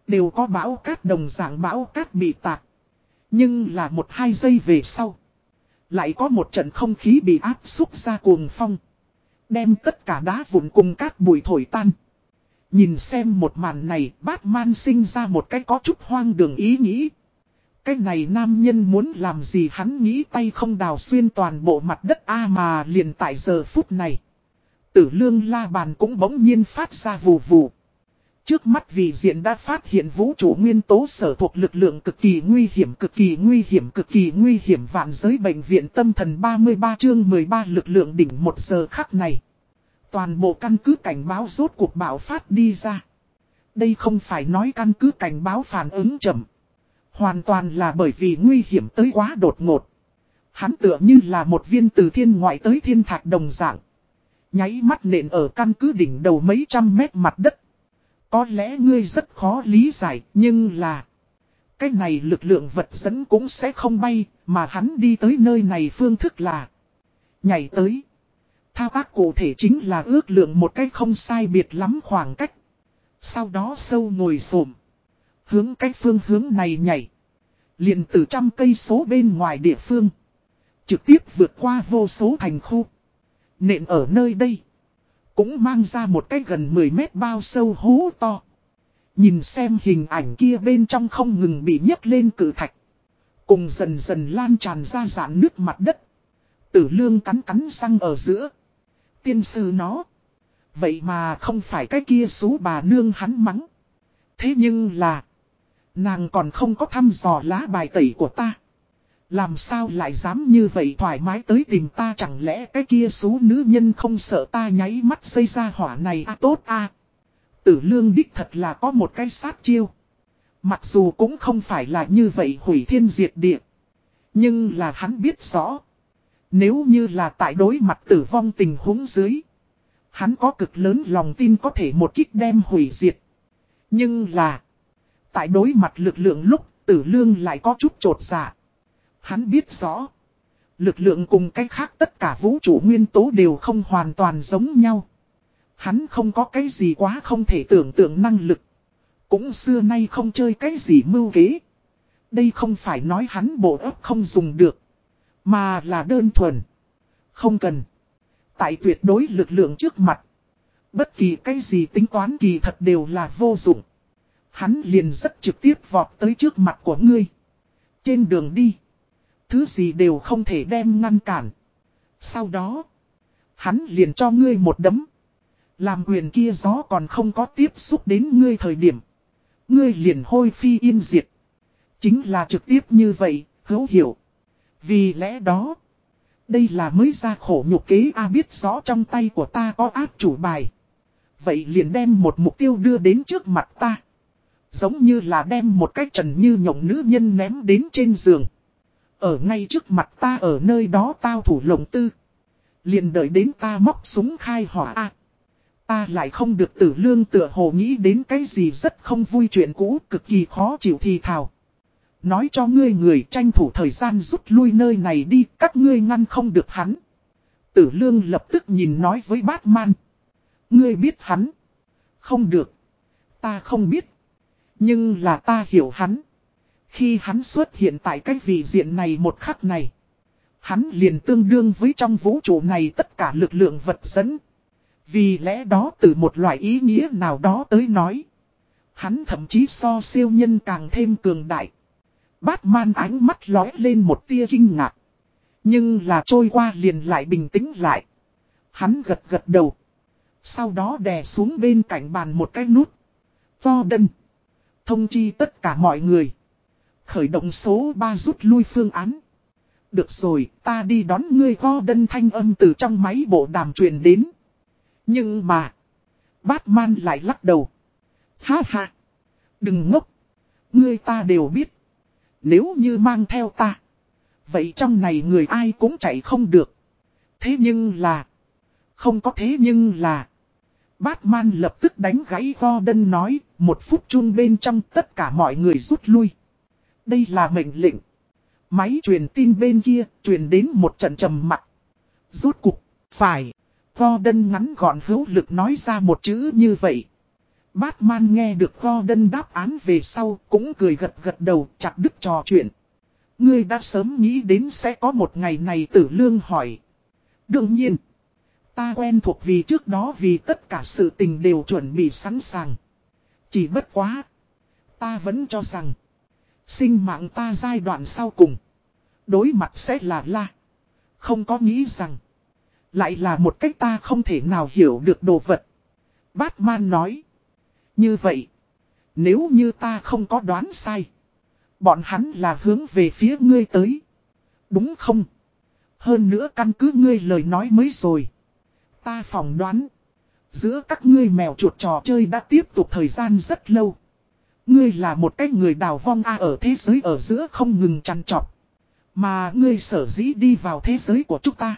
Đều có bão cát đồng dạng bão cát bị tạc. Nhưng là một hai giây về sau. Lại có một trận không khí bị áp xúc ra cuồng phong. Đem tất cả đá vụn cùng cát bụi thổi tan. Nhìn xem một màn này, Batman sinh ra một cái có chút hoang đường ý nghĩ. Cái này nam nhân muốn làm gì hắn nghĩ tay không đào xuyên toàn bộ mặt đất A mà liền tại giờ phút này. Tử lương la bàn cũng bỗng nhiên phát ra vù vù. Trước mắt vì diện đã phát hiện vũ trụ nguyên tố sở thuộc lực lượng cực kỳ nguy hiểm, cực kỳ nguy hiểm, cực kỳ nguy hiểm vạn giới bệnh viện tâm thần 33 chương 13 lực lượng đỉnh một giờ khắc này. Toàn bộ căn cứ cảnh báo rốt cuộc bạo phát đi ra. Đây không phải nói căn cứ cảnh báo phản ứng chậm. Hoàn toàn là bởi vì nguy hiểm tới quá đột ngột. Hắn tựa như là một viên từ thiên ngoại tới thiên thạch đồng dạng. Nháy mắt nện ở căn cứ đỉnh đầu mấy trăm mét mặt đất. Có lẽ ngươi rất khó lý giải, nhưng là... Cái này lực lượng vật dẫn cũng sẽ không bay, mà hắn đi tới nơi này phương thức là... Nhảy tới. Thao tác cụ thể chính là ước lượng một cách không sai biệt lắm khoảng cách. Sau đó sâu ngồi xổm Hướng cách phương hướng này nhảy. liền từ trăm cây số bên ngoài địa phương. Trực tiếp vượt qua vô số thành khu. Nện ở nơi đây. Cũng mang ra một cái gần 10 mét bao sâu hố to. Nhìn xem hình ảnh kia bên trong không ngừng bị nhấc lên cử thạch. Cùng dần dần lan tràn ra dạn nước mặt đất. Tử lương cắn cắn răng ở giữa. Tiên sư nó. Vậy mà không phải cái kia xú bà nương hắn mắng. Thế nhưng là. Nàng còn không có thăm dò lá bài tẩy của ta. Làm sao lại dám như vậy thoải mái tới tìm ta chẳng lẽ cái kia số nữ nhân không sợ ta nháy mắt xây ra hỏa này à tốt à. Tử lương đích thật là có một cái sát chiêu. Mặc dù cũng không phải là như vậy hủy thiên diệt địa. Nhưng là hắn biết rõ. Nếu như là tại đối mặt tử vong tình huống dưới. Hắn có cực lớn lòng tin có thể một kích đem hủy diệt. Nhưng là. Tại đối mặt lực lượng lúc, tử lương lại có chút trột dạ. Hắn biết rõ. Lực lượng cùng cách khác tất cả vũ trụ nguyên tố đều không hoàn toàn giống nhau. Hắn không có cái gì quá không thể tưởng tượng năng lực. Cũng xưa nay không chơi cái gì mưu kế. Đây không phải nói hắn bộ ấp không dùng được. Mà là đơn thuần. Không cần. Tại tuyệt đối lực lượng trước mặt. Bất kỳ cái gì tính toán kỳ thật đều là vô dụng. Hắn liền rất trực tiếp vọt tới trước mặt của ngươi. Trên đường đi. Thứ gì đều không thể đem ngăn cản. Sau đó. Hắn liền cho ngươi một đấm. Làm quyền kia gió còn không có tiếp xúc đến ngươi thời điểm. Ngươi liền hôi phi yên diệt. Chính là trực tiếp như vậy, hữu hiểu. Vì lẽ đó. Đây là mới ra khổ nhục kế A biết rõ trong tay của ta có ác chủ bài. Vậy liền đem một mục tiêu đưa đến trước mặt ta. Giống như là đem một cái trần như nhộng nữ nhân ném đến trên giường. Ở ngay trước mặt ta ở nơi đó tao thủ lồng tư. Liền đợi đến ta móc súng khai hỏa A. Ta lại không được tử lương tựa hồ nghĩ đến cái gì rất không vui chuyện cũ, cực kỳ khó chịu thì thào. Nói cho ngươi người tranh thủ thời gian rút lui nơi này đi, các ngươi ngăn không được hắn. Tử lương lập tức nhìn nói với Batman. Ngươi biết hắn. Không được. Ta không biết. Nhưng là ta hiểu hắn. Khi hắn xuất hiện tại cái vị diện này một khắc này. Hắn liền tương đương với trong vũ trụ này tất cả lực lượng vật dẫn. Vì lẽ đó từ một loại ý nghĩa nào đó tới nói. Hắn thậm chí so siêu nhân càng thêm cường đại. Batman ánh mắt lói lên một tia kinh ngạc. Nhưng là trôi qua liền lại bình tĩnh lại. Hắn gật gật đầu. Sau đó đè xuống bên cạnh bàn một cái nút. To đân. Thông chi tất cả mọi người. Khởi động số 3 rút lui phương án. Được rồi, ta đi đón ngươi go đân thanh âm từ trong máy bộ đàm truyền đến. Nhưng mà, Batman lại lắc đầu. Ha ha, đừng ngốc. Ngươi ta đều biết. Nếu như mang theo ta. Vậy trong này người ai cũng chạy không được. Thế nhưng là. Không có thế nhưng là. Batman lập tức đánh gãy Gordon nói, một phút chun bên trong tất cả mọi người rút lui. Đây là mệnh lệnh. Máy truyền tin bên kia, truyền đến một trận trầm mặt. Rút cục, phải. Gordon ngắn gọn hữu lực nói ra một chữ như vậy. Batman nghe được Gordon đáp án về sau, cũng cười gật gật đầu, chặt đứt trò chuyện. Ngươi đã sớm nghĩ đến sẽ có một ngày này tử lương hỏi. Đương nhiên. Ta quen thuộc vì trước đó vì tất cả sự tình đều chuẩn bị sẵn sàng. Chỉ bất quá. Ta vẫn cho rằng. Sinh mạng ta giai đoạn sau cùng. Đối mặt sẽ là la. Không có nghĩ rằng. Lại là một cách ta không thể nào hiểu được đồ vật. Batman nói. Như vậy. Nếu như ta không có đoán sai. Bọn hắn là hướng về phía ngươi tới. Đúng không? Hơn nữa căn cứ ngươi lời nói mới rồi. Ta phỏng đoán. Giữa các ngươi mèo chuột trò chơi đã tiếp tục thời gian rất lâu. Ngươi là một cái người đào vong A ở thế giới ở giữa không ngừng chăn trọc. Mà ngươi sở dĩ đi vào thế giới của chúng ta.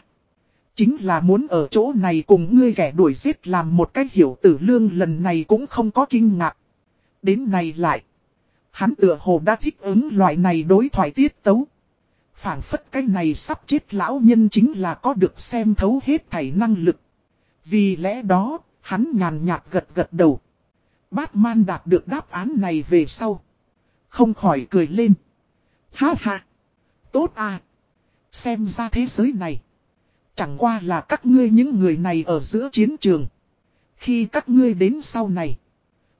Chính là muốn ở chỗ này cùng ngươi kẻ đuổi giết làm một cách hiểu tử lương lần này cũng không có kinh ngạc. Đến này lại. Hắn tựa hồ đã thích ứng loại này đối thoại tiết tấu. phảng phất cái này sắp chết lão nhân chính là có được xem thấu hết thảy năng lực. Vì lẽ đó, hắn nhàn nhạt gật gật đầu. Batman đạt được đáp án này về sau. Không khỏi cười lên. Ha ha. Tốt à. Xem ra thế giới này. Chẳng qua là các ngươi những người này ở giữa chiến trường. Khi các ngươi đến sau này.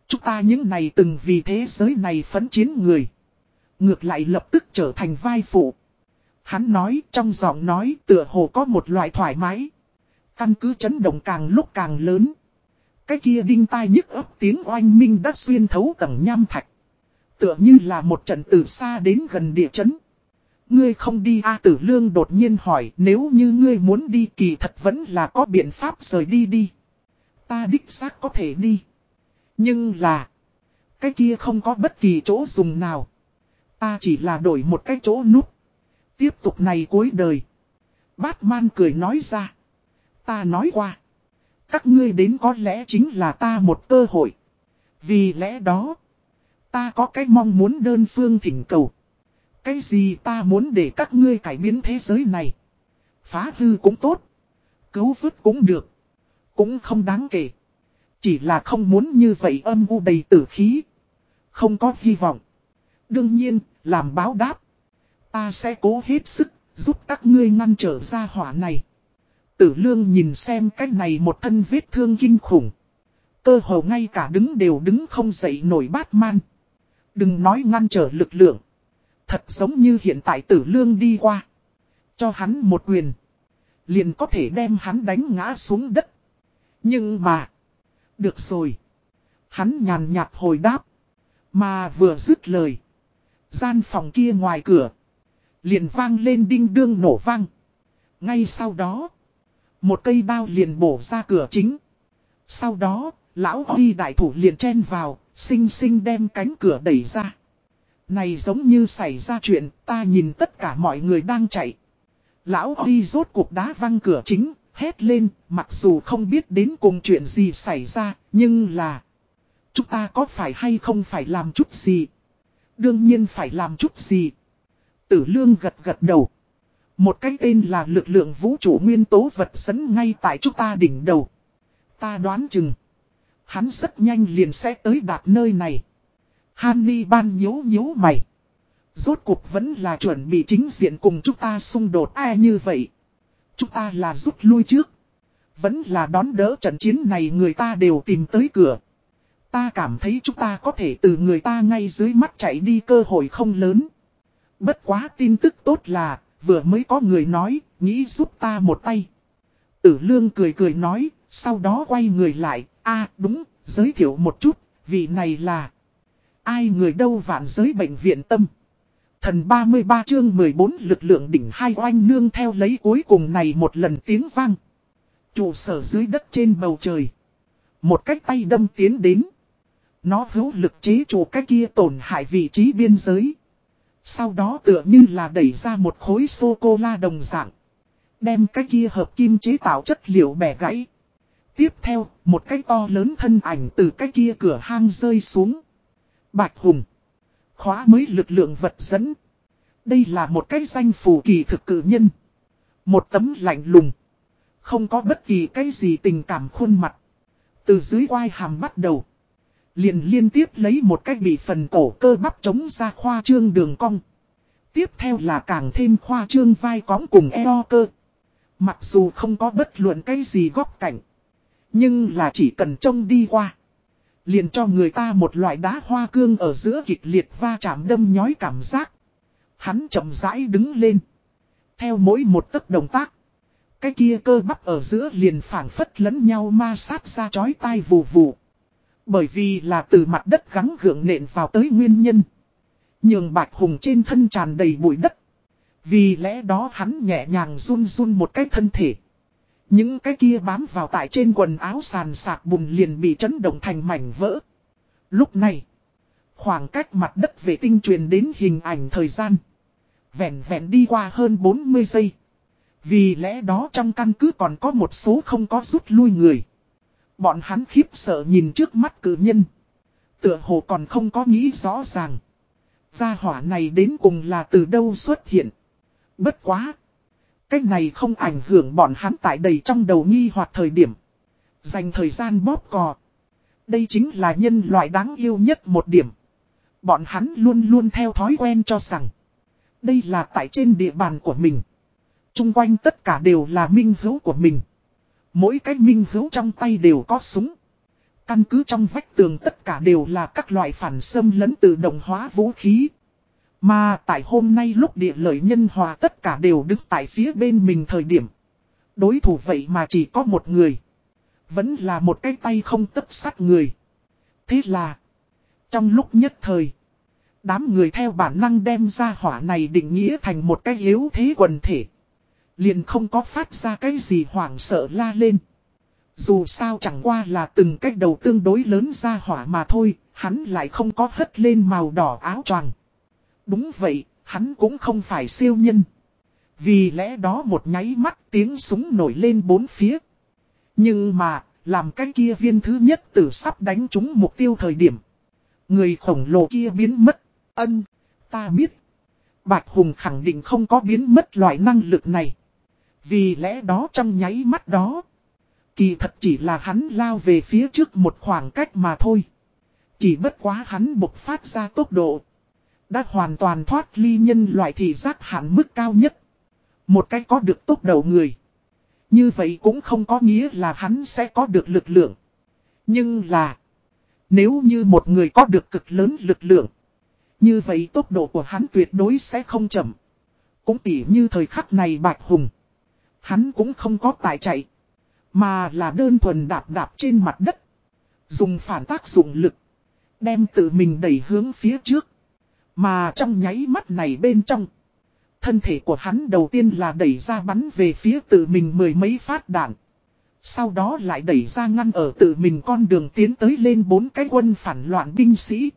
Chúng ta những này từng vì thế giới này phấn chiến người. Ngược lại lập tức trở thành vai phụ. Hắn nói trong giọng nói tựa hồ có một loại thoải mái. Căn cứ chấn động càng lúc càng lớn. Cái kia đinh tai nhức ấp tiếng oanh minh đã xuyên thấu tầng nham thạch. Tựa như là một trận từ xa đến gần địa chấn. Ngươi không đi A tử lương đột nhiên hỏi, nếu như ngươi muốn đi kỳ thật vẫn là có biện pháp rời đi đi. Ta đích xác có thể đi. Nhưng là. Cái kia không có bất kỳ chỗ dùng nào. Ta chỉ là đổi một cái chỗ nút. Tiếp tục này cuối đời. Batman cười nói ra. Ta nói qua. Các ngươi đến có lẽ chính là ta một cơ hội. Vì lẽ đó. Ta có cái mong muốn đơn phương thỉnh cầu. Cái gì ta muốn để các ngươi cải biến thế giới này. Phá hư cũng tốt. Cứu vứt cũng được. Cũng không đáng kể. Chỉ là không muốn như vậy âm u đầy tử khí. Không có hy vọng. Đương nhiên, làm báo đáp. Ta sẽ cố hết sức, giúp các ngươi ngăn trở ra hỏa này. Tử lương nhìn xem cách này một thân vết thương kinh khủng. Cơ hồ ngay cả đứng đều đứng không dậy nổi bát man. Đừng nói ngăn trở lực lượng. Thật giống như hiện tại tử lương đi qua. Cho hắn một quyền. Liền có thể đem hắn đánh ngã xuống đất. Nhưng mà. Được rồi. Hắn nhàn nhạt hồi đáp. Mà vừa dứt lời. Gian phòng kia ngoài cửa. Liền vang lên đinh đương nổ vang. Ngay sau đó. Một cây đao liền bổ ra cửa chính. Sau đó, lão huy đại thủ liền chen vào, xinh xinh đem cánh cửa đẩy ra. Này giống như xảy ra chuyện, ta nhìn tất cả mọi người đang chạy. Lão huy rốt cuộc đá văng cửa chính, hét lên, mặc dù không biết đến cùng chuyện gì xảy ra, nhưng là... Chúng ta có phải hay không phải làm chút gì? Đương nhiên phải làm chút gì. Tử lương gật gật đầu. Một cái tên là lực lượng vũ trụ nguyên tố vật sấn ngay tại chúng ta đỉnh đầu. Ta đoán chừng. Hắn rất nhanh liền sẽ tới đạt nơi này. Hanni ban nhếu nhếu mày. Rốt cuộc vẫn là chuẩn bị chính diện cùng chúng ta xung đột ai như vậy. Chúng ta là rút lui trước. Vẫn là đón đỡ trận chiến này người ta đều tìm tới cửa. Ta cảm thấy chúng ta có thể từ người ta ngay dưới mắt chạy đi cơ hội không lớn. Bất quá tin tức tốt là, vừa mới có người nói, nghĩ giúp ta một tay. Tử lương cười cười nói, sau đó quay người lại, a đúng, giới thiệu một chút, vị này là... Ai người đâu vạn giới bệnh viện tâm. Thần 33 chương 14 lực lượng đỉnh hai oanh nương theo lấy cuối cùng này một lần tiếng vang. Trụ sở dưới đất trên bầu trời. Một cách tay đâm tiến đến. Nó hữu lực chế chủ cái kia tổn hại vị trí biên giới. Sau đó tựa như là đẩy ra một khối sô-cô-la đồng dạng. Đem cái kia hợp kim chế tạo chất liệu bẻ gãy. Tiếp theo, một cái to lớn thân ảnh từ cái kia cửa hang rơi xuống. Bạch Hùng. Khóa mới lực lượng vật dẫn. Đây là một cái danh phù kỳ thực cử nhân. Một tấm lạnh lùng. Không có bất kỳ cái gì tình cảm khuôn mặt. Từ dưới quai hàm bắt đầu. Liền liên tiếp lấy một cách bị phần cổ cơ bắp chống ra khoa trương đường cong. Tiếp theo là càng thêm khoa trương vai cóng cùng eo cơ. Mặc dù không có bất luận cái gì góc cạnh. Nhưng là chỉ cần trông đi qua. Liền cho người ta một loại đá hoa cương ở giữa kịch liệt va chạm đâm nhói cảm giác. Hắn chậm rãi đứng lên. Theo mỗi một tấc động tác. Cái kia cơ bắp ở giữa liền phản phất lẫn nhau ma sát ra chói tai vù vù. Bởi vì là từ mặt đất gắng gượng nện vào tới nguyên nhân. Nhường bạch hùng trên thân tràn đầy bụi đất. Vì lẽ đó hắn nhẹ nhàng run run một cái thân thể. Những cái kia bám vào tại trên quần áo sàn sạc bùn liền bị chấn động thành mảnh vỡ. Lúc này, khoảng cách mặt đất vệ tinh truyền đến hình ảnh thời gian. Vẹn vẹn đi qua hơn 40 giây. Vì lẽ đó trong căn cứ còn có một số không có rút lui người. Bọn hắn khiếp sợ nhìn trước mắt cử nhân. Tựa hồ còn không có nghĩ rõ ràng. Gia hỏa này đến cùng là từ đâu xuất hiện. Bất quá. Cách này không ảnh hưởng bọn hắn tại đầy trong đầu nghi hoặc thời điểm. Dành thời gian bóp cò. Đây chính là nhân loại đáng yêu nhất một điểm. Bọn hắn luôn luôn theo thói quen cho rằng. Đây là tại trên địa bàn của mình. Trung quanh tất cả đều là minh hữu của mình. Mỗi cái minh hữu trong tay đều có súng. Căn cứ trong vách tường tất cả đều là các loại phản xâm lấn tự động hóa vũ khí. Mà tại hôm nay lúc địa lợi nhân hòa tất cả đều đứng tại phía bên mình thời điểm. Đối thủ vậy mà chỉ có một người. Vẫn là một cái tay không tất sát người. Thế là. Trong lúc nhất thời. Đám người theo bản năng đem ra hỏa này định nghĩa thành một cái yếu thế quần thể. Liền không có phát ra cái gì hoảng sợ la lên. Dù sao chẳng qua là từng cách đầu tương đối lớn ra hỏa mà thôi, hắn lại không có hất lên màu đỏ áo choàng. Đúng vậy, hắn cũng không phải siêu nhân. Vì lẽ đó một nháy mắt tiếng súng nổi lên bốn phía. Nhưng mà, làm cái kia viên thứ nhất tử sắp đánh trúng mục tiêu thời điểm. Người khổng lồ kia biến mất. Ân, ta biết. Bạch Hùng khẳng định không có biến mất loại năng lực này. Vì lẽ đó trong nháy mắt đó. Kỳ thật chỉ là hắn lao về phía trước một khoảng cách mà thôi. Chỉ bất quá hắn bộc phát ra tốc độ. Đã hoàn toàn thoát ly nhân loại thị giác hạn mức cao nhất. Một cách có được tốc đầu người. Như vậy cũng không có nghĩa là hắn sẽ có được lực lượng. Nhưng là, nếu như một người có được cực lớn lực lượng, như vậy tốc độ của hắn tuyệt đối sẽ không chậm. Cũng tỉ như thời khắc này Bạch Hùng. Hắn cũng không có tài chạy. Mà là đơn thuần đạp đạp trên mặt đất. Dùng phản tác dụng lực. Đem tự mình đẩy hướng phía trước. Mà trong nháy mắt này bên trong. Thân thể của hắn đầu tiên là đẩy ra bắn về phía tự mình mười mấy phát đạn. Sau đó lại đẩy ra ngăn ở tự mình con đường tiến tới lên bốn cái quân phản loạn binh sĩ.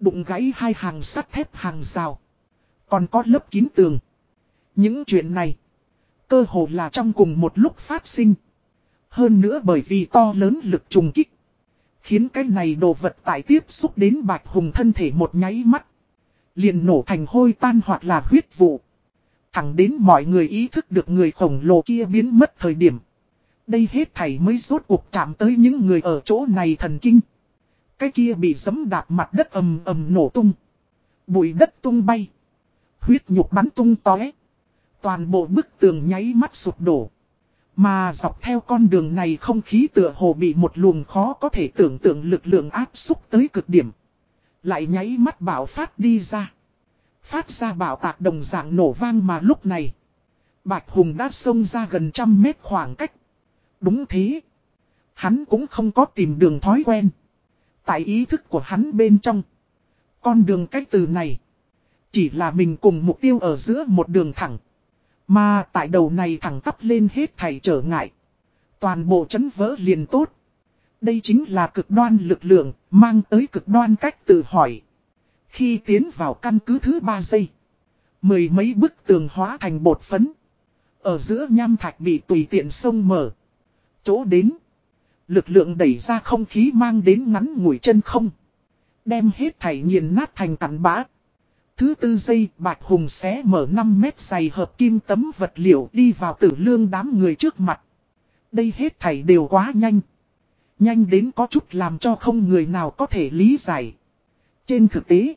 Đụng gãy hai hàng sắt thép hàng rào. Còn có lớp kín tường. Những chuyện này. Cơ hồ là trong cùng một lúc phát sinh. Hơn nữa bởi vì to lớn lực trùng kích. Khiến cái này đồ vật tại tiếp xúc đến bạch hùng thân thể một nháy mắt. Liền nổ thành hôi tan hoặc là huyết vụ. Thẳng đến mọi người ý thức được người khổng lồ kia biến mất thời điểm. Đây hết thảy mới rốt cuộc chạm tới những người ở chỗ này thần kinh. Cái kia bị giấm đạp mặt đất ầm ầm nổ tung. Bụi đất tung bay. Huyết nhục bắn tung tóe. Toàn bộ bức tường nháy mắt sụp đổ. Mà dọc theo con đường này không khí tựa hồ bị một luồng khó có thể tưởng tượng lực lượng áp xúc tới cực điểm. Lại nháy mắt bảo phát đi ra. Phát ra bảo tạc đồng dạng nổ vang mà lúc này. Bạch Hùng đã xông ra gần trăm mét khoảng cách. Đúng thế. Hắn cũng không có tìm đường thói quen. Tại ý thức của hắn bên trong. Con đường cách từ này. Chỉ là mình cùng mục tiêu ở giữa một đường thẳng. Mà tại đầu này thẳng tắp lên hết thảy trở ngại. Toàn bộ chấn vỡ liền tốt. Đây chính là cực đoan lực lượng, mang tới cực đoan cách tự hỏi. Khi tiến vào căn cứ thứ ba giây. Mười mấy bức tường hóa thành bột phấn. Ở giữa nham thạch bị tùy tiện sông mở. Chỗ đến. Lực lượng đẩy ra không khí mang đến ngắn ngủi chân không. Đem hết thảy nghiền nát thành tàn bã. Thứ tư giây Bạch Hùng xé mở 5 mét dày hợp kim tấm vật liệu đi vào tử lương đám người trước mặt. Đây hết thảy đều quá nhanh. Nhanh đến có chút làm cho không người nào có thể lý giải. Trên thực tế,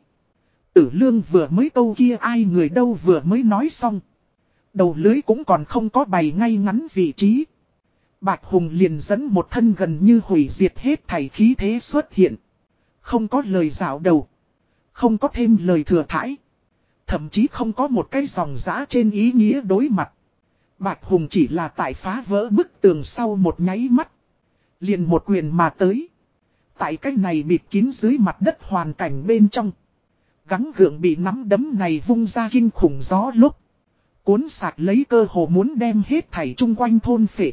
tử lương vừa mới câu kia ai người đâu vừa mới nói xong. Đầu lưới cũng còn không có bày ngay ngắn vị trí. Bạch Hùng liền dẫn một thân gần như hủy diệt hết thảy khí thế xuất hiện. Không có lời dạo đầu. Không có thêm lời thừa thải. Thậm chí không có một cái dòng giã trên ý nghĩa đối mặt. Bạch Hùng chỉ là tại phá vỡ bức tường sau một nháy mắt. Liền một quyền mà tới. Tại cái này bịt kín dưới mặt đất hoàn cảnh bên trong. Gắng gượng bị nắm đấm này vung ra kinh khủng gió lúc. Cuốn sạc lấy cơ hồ muốn đem hết thảy chung quanh thôn phệ.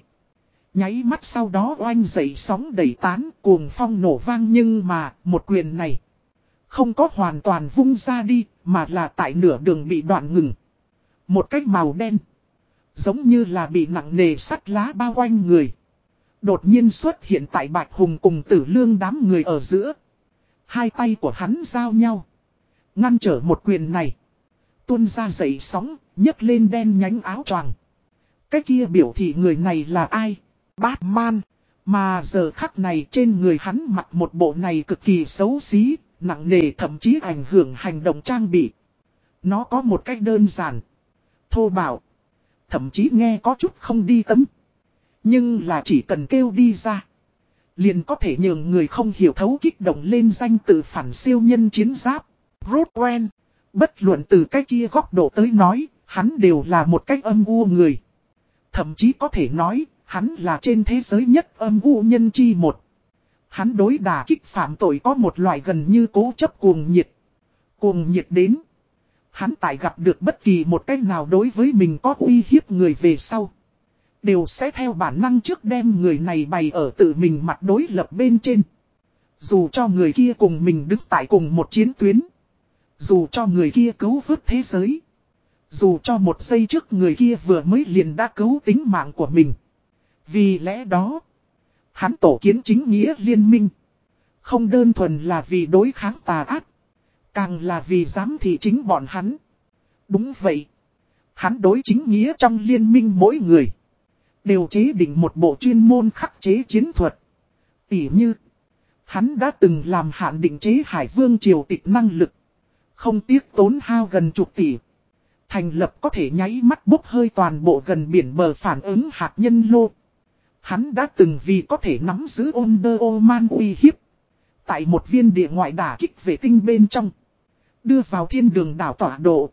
Nháy mắt sau đó oanh dậy sóng đẩy tán, cuồng phong nổ vang nhưng mà, một quyền này. Không có hoàn toàn vung ra đi mà là tại nửa đường bị đoạn ngừng. Một cách màu đen. Giống như là bị nặng nề sắt lá bao quanh người. Đột nhiên xuất hiện tại Bạch Hùng cùng tử lương đám người ở giữa. Hai tay của hắn giao nhau. Ngăn trở một quyền này. Tuôn ra dậy sóng, nhấc lên đen nhánh áo choàng. Cái kia biểu thị người này là ai? Batman. Mà giờ khắc này trên người hắn mặc một bộ này cực kỳ xấu xí, nặng nề thậm chí ảnh hưởng hành động trang bị. Nó có một cách đơn giản, thô bạo, thậm chí nghe có chút không đi tấm. Nhưng là chỉ cần kêu đi ra, liền có thể nhường người không hiểu thấu kích động lên danh tự phản siêu nhân chiến giáp. Roadwen, bất luận từ cái kia góc độ tới nói, hắn đều là một cách âm u người. Thậm chí có thể nói, hắn là trên thế giới nhất âm u nhân chi một. Hắn đối đà kích phạm tội có một loại gần như cố chấp cuồng nhiệt. Cuồng nhiệt đến. Hắn tại gặp được bất kỳ một cách nào đối với mình có uy hiếp người về sau. Đều sẽ theo bản năng trước đem người này bày ở tự mình mặt đối lập bên trên. Dù cho người kia cùng mình đứng tại cùng một chiến tuyến. Dù cho người kia cứu vớt thế giới. Dù cho một giây trước người kia vừa mới liền đã cứu tính mạng của mình. Vì lẽ đó, hắn tổ kiến chính nghĩa liên minh. Không đơn thuần là vì đối kháng tà ác. Càng là vì giám thị chính bọn hắn. Đúng vậy. Hắn đối chính nghĩa trong liên minh mỗi người. Đều chế định một bộ chuyên môn khắc chế chiến thuật. Tỉ như. Hắn đã từng làm hạn định chế hải vương triều tịch năng lực. Không tiếc tốn hao gần chục tỷ. Thành lập có thể nháy mắt bốc hơi toàn bộ gần biển bờ phản ứng hạt nhân lô. Hắn đã từng vì có thể nắm giữ ôn đơ ô man uy hiếp. Tại một viên địa ngoại đả kích vệ tinh bên trong. Đưa vào thiên đường đảo tỏa độ.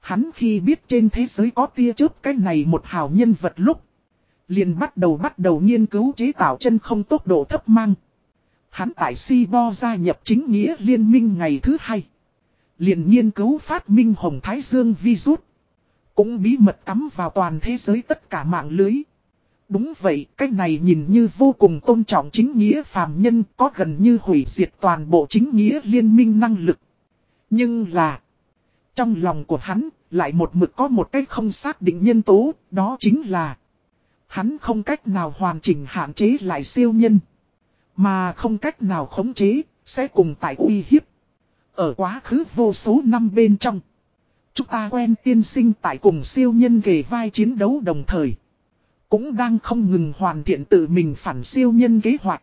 Hắn khi biết trên thế giới có tia chớp cái này một hào nhân vật lúc. Liền bắt đầu bắt đầu nghiên cứu chế tạo chân không tốc độ thấp mang. Hắn tại Sibo gia nhập chính nghĩa liên minh ngày thứ hai. Liền nghiên cứu phát minh Hồng Thái Dương virus. Cũng bí mật cắm vào toàn thế giới tất cả mạng lưới. Đúng vậy, cái này nhìn như vô cùng tôn trọng chính nghĩa phàm nhân có gần như hủy diệt toàn bộ chính nghĩa liên minh năng lực. Nhưng là, trong lòng của hắn, lại một mực có một cách không xác định nhân tố, đó chính là Hắn không cách nào hoàn chỉnh hạn chế lại siêu nhân. Mà không cách nào khống chế, sẽ cùng tại uy hiếp. Ở quá khứ vô số năm bên trong. Chúng ta quen tiên sinh tại cùng siêu nhân kề vai chiến đấu đồng thời. Cũng đang không ngừng hoàn thiện tự mình phản siêu nhân kế hoạch.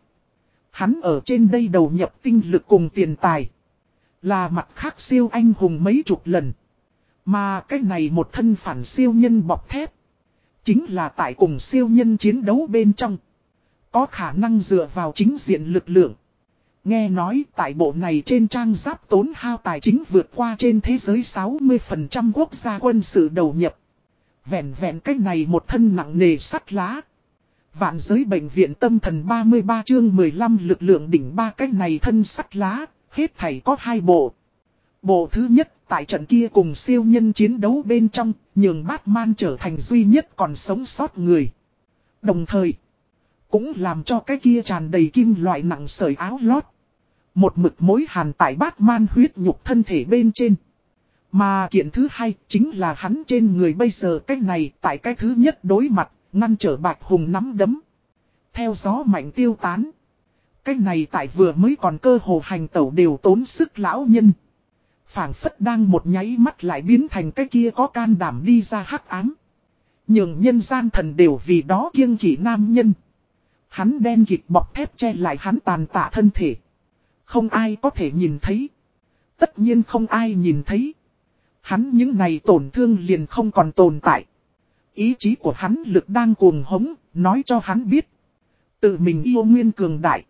Hắn ở trên đây đầu nhập tinh lực cùng tiền tài. Là mặt khác siêu anh hùng mấy chục lần. Mà cái này một thân phản siêu nhân bọc thép. Chính là tại cùng siêu nhân chiến đấu bên trong. Có khả năng dựa vào chính diện lực lượng. Nghe nói tại bộ này trên trang giáp tốn hao tài chính vượt qua trên thế giới 60% quốc gia quân sự đầu nhập. Vẹn vẹn cách này một thân nặng nề sắt lá. Vạn giới bệnh viện tâm thần 33 chương 15 lực lượng đỉnh ba cách này thân sắt lá, hết thảy có hai bộ. Bộ thứ nhất, tại trận kia cùng siêu nhân chiến đấu bên trong, nhường Batman trở thành duy nhất còn sống sót người. Đồng thời, cũng làm cho cái kia tràn đầy kim loại nặng sợi áo lót. Một mực mối hàn tại Batman huyết nhục thân thể bên trên. Mà kiện thứ hai chính là hắn trên người bây giờ cái này tại cái thứ nhất đối mặt, ngăn trở bạch hùng nắm đấm. Theo gió mạnh tiêu tán. Cái này tại vừa mới còn cơ hồ hành tẩu đều tốn sức lão nhân phảng phất đang một nháy mắt lại biến thành cái kia có can đảm đi ra hắc ám. nhưng nhân gian thần đều vì đó kiêng kỵ nam nhân. Hắn đen kịt bọc thép che lại hắn tàn tạ thân thể. Không ai có thể nhìn thấy. Tất nhiên không ai nhìn thấy. Hắn những này tổn thương liền không còn tồn tại. Ý chí của hắn lực đang cuồng hống, nói cho hắn biết. Tự mình yêu nguyên cường đại.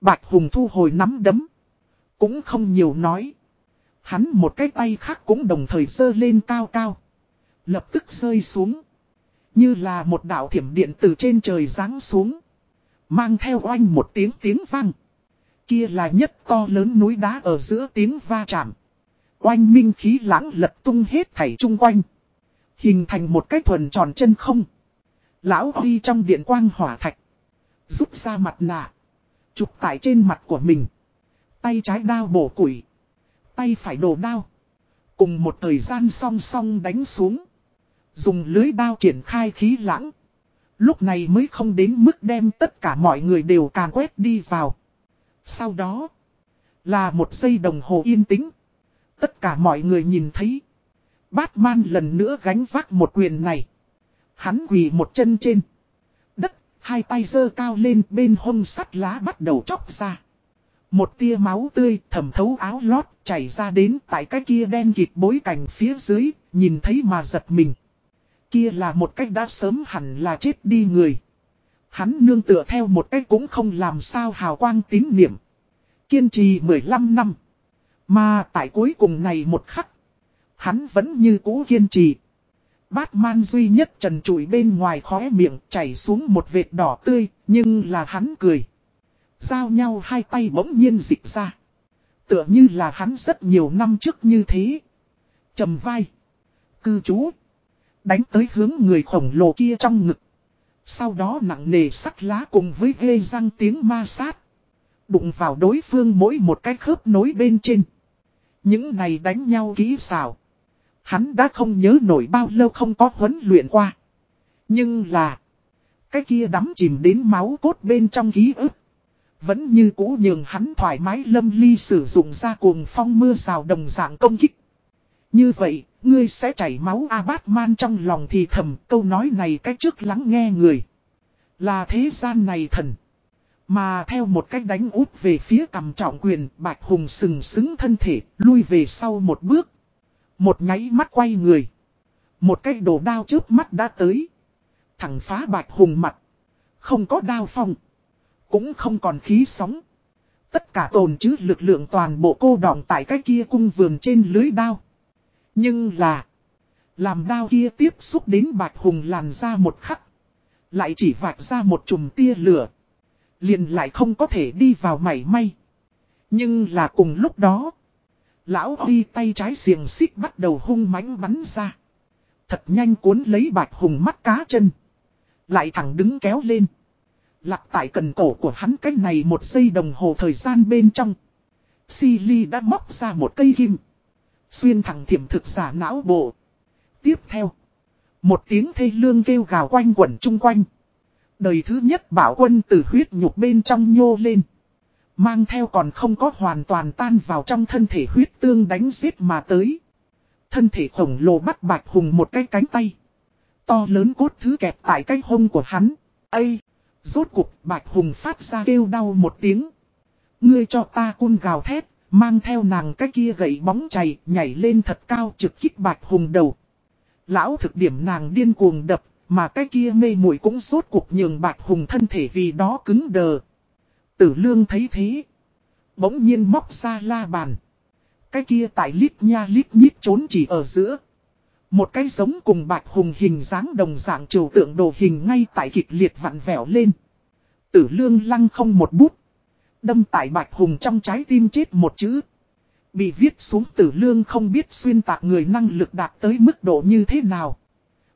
Bạch Hùng thu hồi nắm đấm. Cũng không nhiều nói. Hắn một cái tay khác cũng đồng thời sơ lên cao cao. Lập tức rơi xuống. Như là một đạo thiểm điện từ trên trời giáng xuống. Mang theo oanh một tiếng tiếng vang. Kia là nhất to lớn núi đá ở giữa tiếng va chạm. Oanh minh khí lãng lật tung hết thảy chung quanh. Hình thành một cái thuần tròn chân không. Lão Huy trong điện quang hỏa thạch. Rút ra mặt nạ. Chụp tại trên mặt của mình. Tay trái đao bổ củi tay phải đồ đao. Cùng một thời gian song song đánh xuống. Dùng lưới đao triển khai khí lãng. Lúc này mới không đến mức đem tất cả mọi người đều càn quét đi vào. Sau đó, là một giây đồng hồ yên tĩnh. Tất cả mọi người nhìn thấy. Batman lần nữa gánh vác một quyền này. Hắn quỳ một chân trên. Đất, hai tay dơ cao lên bên hông sắt lá bắt đầu chóc ra. Một tia máu tươi thẩm thấu áo lót chảy ra đến tại cái kia đen kịt bối cảnh phía dưới, nhìn thấy mà giật mình. Kia là một cách đã sớm hẳn là chết đi người. Hắn nương tựa theo một cách cũng không làm sao hào quang tín niệm. Kiên trì 15 năm. Mà tại cuối cùng này một khắc. Hắn vẫn như cũ kiên trì. Batman duy nhất trần trụi bên ngoài khóe miệng chảy xuống một vệt đỏ tươi, nhưng là hắn cười. Giao nhau hai tay bỗng nhiên dịch ra. Tựa như là hắn rất nhiều năm trước như thế. trầm vai. Cư trú. Đánh tới hướng người khổng lồ kia trong ngực. Sau đó nặng nề sắt lá cùng với ghê răng tiếng ma sát. Đụng vào đối phương mỗi một cái khớp nối bên trên. Những này đánh nhau kỹ xảo. Hắn đã không nhớ nổi bao lâu không có huấn luyện qua. Nhưng là. Cái kia đắm chìm đến máu cốt bên trong ký ức. Vẫn như cũ nhường hắn thoải mái lâm ly sử dụng ra cuồng phong mưa rào đồng dạng công kích. Như vậy, ngươi sẽ chảy máu A Batman trong lòng thì thầm câu nói này cách trước lắng nghe người. Là thế gian này thần. Mà theo một cách đánh út về phía cầm trọng quyền, Bạch Hùng sừng sững thân thể, lui về sau một bước. Một nháy mắt quay người. Một cái đồ đao trước mắt đã tới. Thẳng phá Bạch Hùng mặt. Không có đao phong. Cũng không còn khí sóng. Tất cả tồn chứ lực lượng toàn bộ cô đọng tại cái kia cung vườn trên lưới đao. Nhưng là. Làm đao kia tiếp xúc đến bạch hùng làn ra một khắc. Lại chỉ vạch ra một chùm tia lửa. Liền lại không có thể đi vào mảy may. Nhưng là cùng lúc đó. Lão Huy tay trái xiềng xích bắt đầu hung mãnh bắn ra. Thật nhanh cuốn lấy bạch hùng mắt cá chân. Lại thẳng đứng kéo lên. Lạc tại cần cổ của hắn cách này một giây đồng hồ thời gian bên trong. Silly đã móc ra một cây kim. Xuyên thẳng thiểm thực giả não bộ. Tiếp theo. Một tiếng thê lương kêu gào quanh quẩn chung quanh. Đời thứ nhất bảo quân từ huyết nhục bên trong nhô lên. Mang theo còn không có hoàn toàn tan vào trong thân thể huyết tương đánh giết mà tới. Thân thể khổng lồ bắt bạch hùng một cái cánh tay. To lớn cốt thứ kẹp tại cái hông của hắn. Ây! Rốt cục bạch hùng phát ra kêu đau một tiếng. Ngươi cho ta cun gào thét, mang theo nàng cái kia gậy bóng chày, nhảy lên thật cao trực kích bạch hùng đầu. Lão thực điểm nàng điên cuồng đập, mà cái kia mê muội cũng rốt cuộc nhường bạch hùng thân thể vì đó cứng đờ. Tử lương thấy thế. Bỗng nhiên móc ra la bàn. Cái kia tại lít nha lít nhít trốn chỉ ở giữa. Một cái giống cùng bạch hùng hình dáng đồng dạng trừu tượng đồ hình ngay tại kịch liệt vặn vẹo lên. Tử lương lăng không một bút. Đâm tại bạch hùng trong trái tim chết một chữ. Bị viết xuống tử lương không biết xuyên tạc người năng lực đạt tới mức độ như thế nào.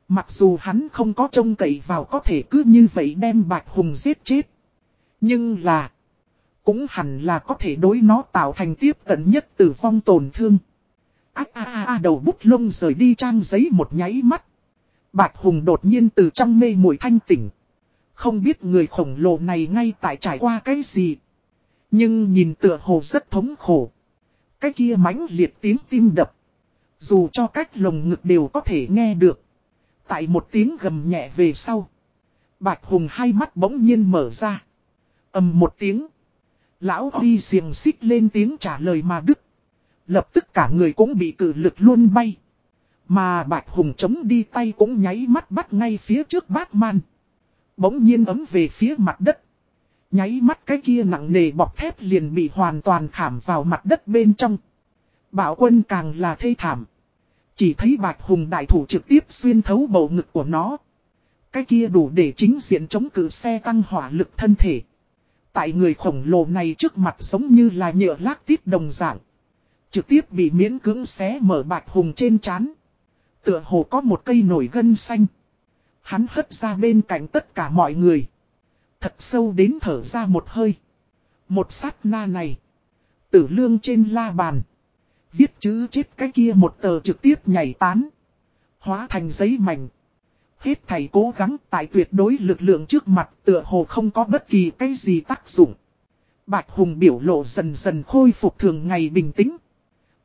Mặc dù hắn không có trông cậy vào có thể cứ như vậy đem bạch hùng giết chết. Nhưng là. Cũng hẳn là có thể đối nó tạo thành tiếp cận nhất tử vong tổn thương. Á a a a, đầu bút lông rời đi trang giấy một nháy mắt. Bạch Hùng đột nhiên từ trong mê muội thanh tỉnh. Không biết người khổng lồ này ngay tại trải qua cái gì. Nhưng nhìn tựa hồ rất thống khổ. Cái kia mãnh liệt tiếng tim đập. Dù cho cách lồng ngực đều có thể nghe được. Tại một tiếng gầm nhẹ về sau. Bạch Hùng hai mắt bỗng nhiên mở ra. ầm một tiếng. Lão Huy xiềng xích lên tiếng trả lời mà đức. Lập tức cả người cũng bị cử lực luôn bay. Mà Bạch Hùng chống đi tay cũng nháy mắt bắt ngay phía trước Batman. Bỗng nhiên ấm về phía mặt đất. Nháy mắt cái kia nặng nề bọc thép liền bị hoàn toàn khảm vào mặt đất bên trong. Bảo quân càng là thê thảm. Chỉ thấy Bạch Hùng đại thủ trực tiếp xuyên thấu bầu ngực của nó. Cái kia đủ để chính diện chống cự xe tăng hỏa lực thân thể. Tại người khổng lồ này trước mặt giống như là nhựa lác tít đồng dạng. Trực tiếp bị miễn cưỡng xé mở bạch hùng trên chán. Tựa hồ có một cây nổi gân xanh. Hắn hất ra bên cạnh tất cả mọi người. Thật sâu đến thở ra một hơi. Một sát na này. Tử lương trên la bàn. Viết chữ chết cái kia một tờ trực tiếp nhảy tán. Hóa thành giấy mảnh. Hết thầy cố gắng tại tuyệt đối lực lượng trước mặt tựa hồ không có bất kỳ cái gì tác dụng. Bạch Hùng biểu lộ dần dần khôi phục thường ngày bình tĩnh.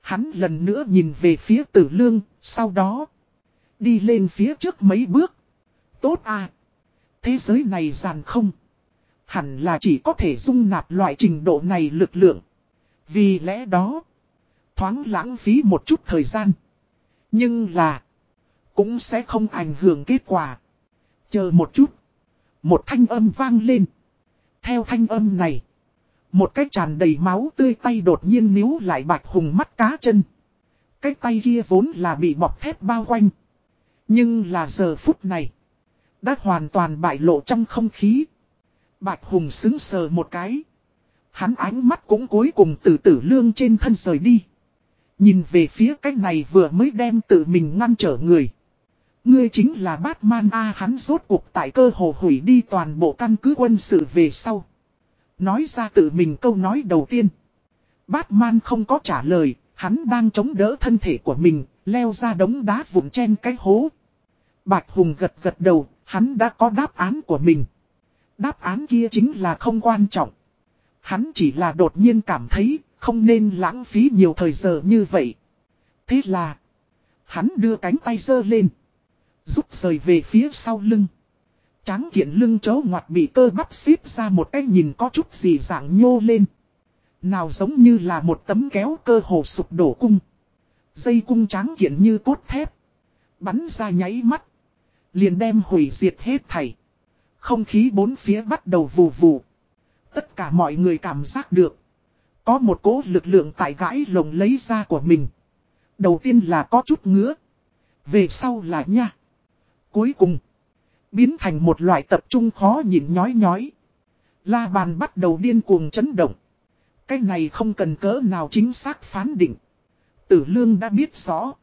Hắn lần nữa nhìn về phía tử lương, sau đó đi lên phía trước mấy bước. Tốt à! Thế giới này giàn không? Hẳn là chỉ có thể dung nạp loại trình độ này lực lượng. Vì lẽ đó, thoáng lãng phí một chút thời gian. Nhưng là, cũng sẽ không ảnh hưởng kết quả. Chờ một chút. Một thanh âm vang lên. Theo thanh âm này. Một cái tràn đầy máu tươi tay đột nhiên níu lại bạch hùng mắt cá chân. Cái tay kia vốn là bị bọc thép bao quanh. Nhưng là giờ phút này. Đã hoàn toàn bại lộ trong không khí. Bạch hùng xứng sờ một cái. Hắn ánh mắt cũng cuối cùng từ tử lương trên thân rời đi. Nhìn về phía cách này vừa mới đem tự mình ngăn trở người. Ngươi chính là Batman A hắn rốt cuộc tại cơ hồ hủy đi toàn bộ căn cứ quân sự về sau. Nói ra tự mình câu nói đầu tiên. Batman không có trả lời, hắn đang chống đỡ thân thể của mình, leo ra đống đá vụn chen cái hố. Bạch Hùng gật gật đầu, hắn đã có đáp án của mình. Đáp án kia chính là không quan trọng. Hắn chỉ là đột nhiên cảm thấy, không nên lãng phí nhiều thời giờ như vậy. Thế là, hắn đưa cánh tay dơ lên. Rút rời về phía sau lưng. Tráng kiện lưng chấu ngoặt bị cơ bắp xếp ra một cái nhìn có chút gì dạng nhô lên. Nào giống như là một tấm kéo cơ hồ sụp đổ cung. Dây cung tráng kiện như cốt thép. Bắn ra nháy mắt. Liền đem hủy diệt hết thảy. không khí bốn phía bắt đầu vù vù. Tất cả mọi người cảm giác được. Có một cố lực lượng tại gãi lồng lấy ra của mình. Đầu tiên là có chút ngứa. Về sau là nha. Cuối cùng. Biến thành một loại tập trung khó nhìn nhói nhói. La bàn bắt đầu điên cuồng chấn động. Cái này không cần cỡ nào chính xác phán định. Tử lương đã biết rõ.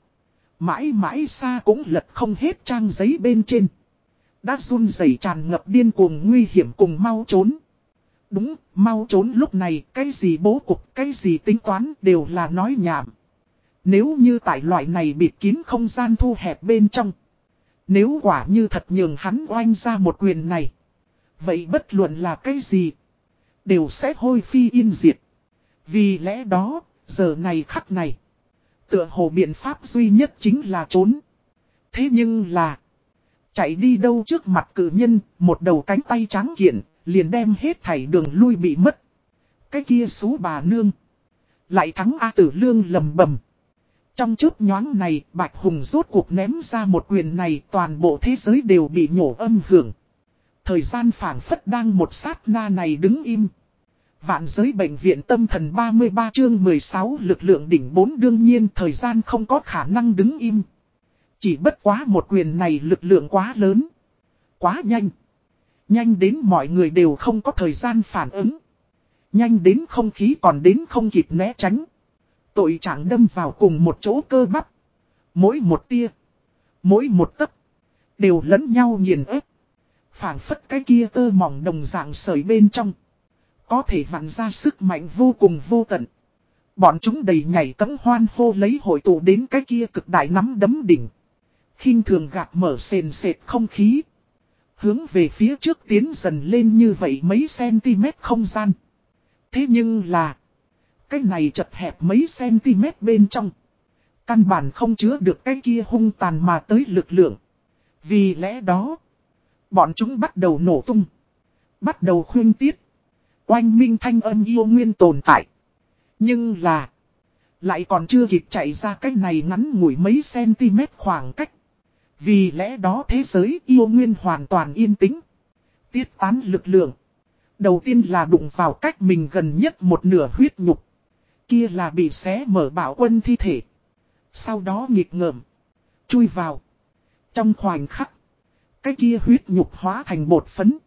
Mãi mãi xa cũng lật không hết trang giấy bên trên. Đã run rẩy tràn ngập điên cuồng nguy hiểm cùng mau trốn. Đúng, mau trốn lúc này, cái gì bố cục, cái gì tính toán đều là nói nhảm. Nếu như tại loại này bịt kín không gian thu hẹp bên trong. Nếu quả như thật nhường hắn oanh ra một quyền này. Vậy bất luận là cái gì, đều sẽ hôi phi yên diệt. Vì lẽ đó, giờ này khắc này, tựa hồ biện pháp duy nhất chính là trốn. Thế nhưng là, chạy đi đâu trước mặt cử nhân, một đầu cánh tay trắng kiện, liền đem hết thảy đường lui bị mất. Cái kia xú bà nương, lại thắng A tử lương lầm bầm. Trong chớp nhoáng này, Bạch Hùng rốt cuộc ném ra một quyền này, toàn bộ thế giới đều bị nhổ âm hưởng. Thời gian phản phất đang một sát na này đứng im. Vạn giới bệnh viện tâm thần 33 chương 16 lực lượng đỉnh 4 đương nhiên thời gian không có khả năng đứng im. Chỉ bất quá một quyền này lực lượng quá lớn. Quá nhanh. Nhanh đến mọi người đều không có thời gian phản ứng. Nhanh đến không khí còn đến không kịp né tránh. Tội trạng đâm vào cùng một chỗ cơ bắp. Mỗi một tia. Mỗi một tấc. Đều lẫn nhau nghiền ép phảng phất cái kia tơ mỏng đồng dạng sởi bên trong. Có thể vặn ra sức mạnh vô cùng vô tận. Bọn chúng đầy nhảy tấm hoan hô lấy hội tụ đến cái kia cực đại nắm đấm đỉnh. khinh thường gạt mở sền sệt không khí. Hướng về phía trước tiến dần lên như vậy mấy cm không gian. Thế nhưng là. Cái này chật hẹp mấy cm bên trong. Căn bản không chứa được cái kia hung tàn mà tới lực lượng. Vì lẽ đó. Bọn chúng bắt đầu nổ tung. Bắt đầu khuyên tiết. Oanh minh thanh âm yêu nguyên tồn tại. Nhưng là. Lại còn chưa kịp chạy ra cái này ngắn ngủi mấy cm khoảng cách. Vì lẽ đó thế giới yêu nguyên hoàn toàn yên tĩnh. Tiết tán lực lượng. Đầu tiên là đụng vào cách mình gần nhất một nửa huyết nhục. Kia là bị xé mở bảo quân thi thể. Sau đó nghịch ngợm. Chui vào. Trong khoảnh khắc. Cái kia huyết nhục hóa thành bột phấn.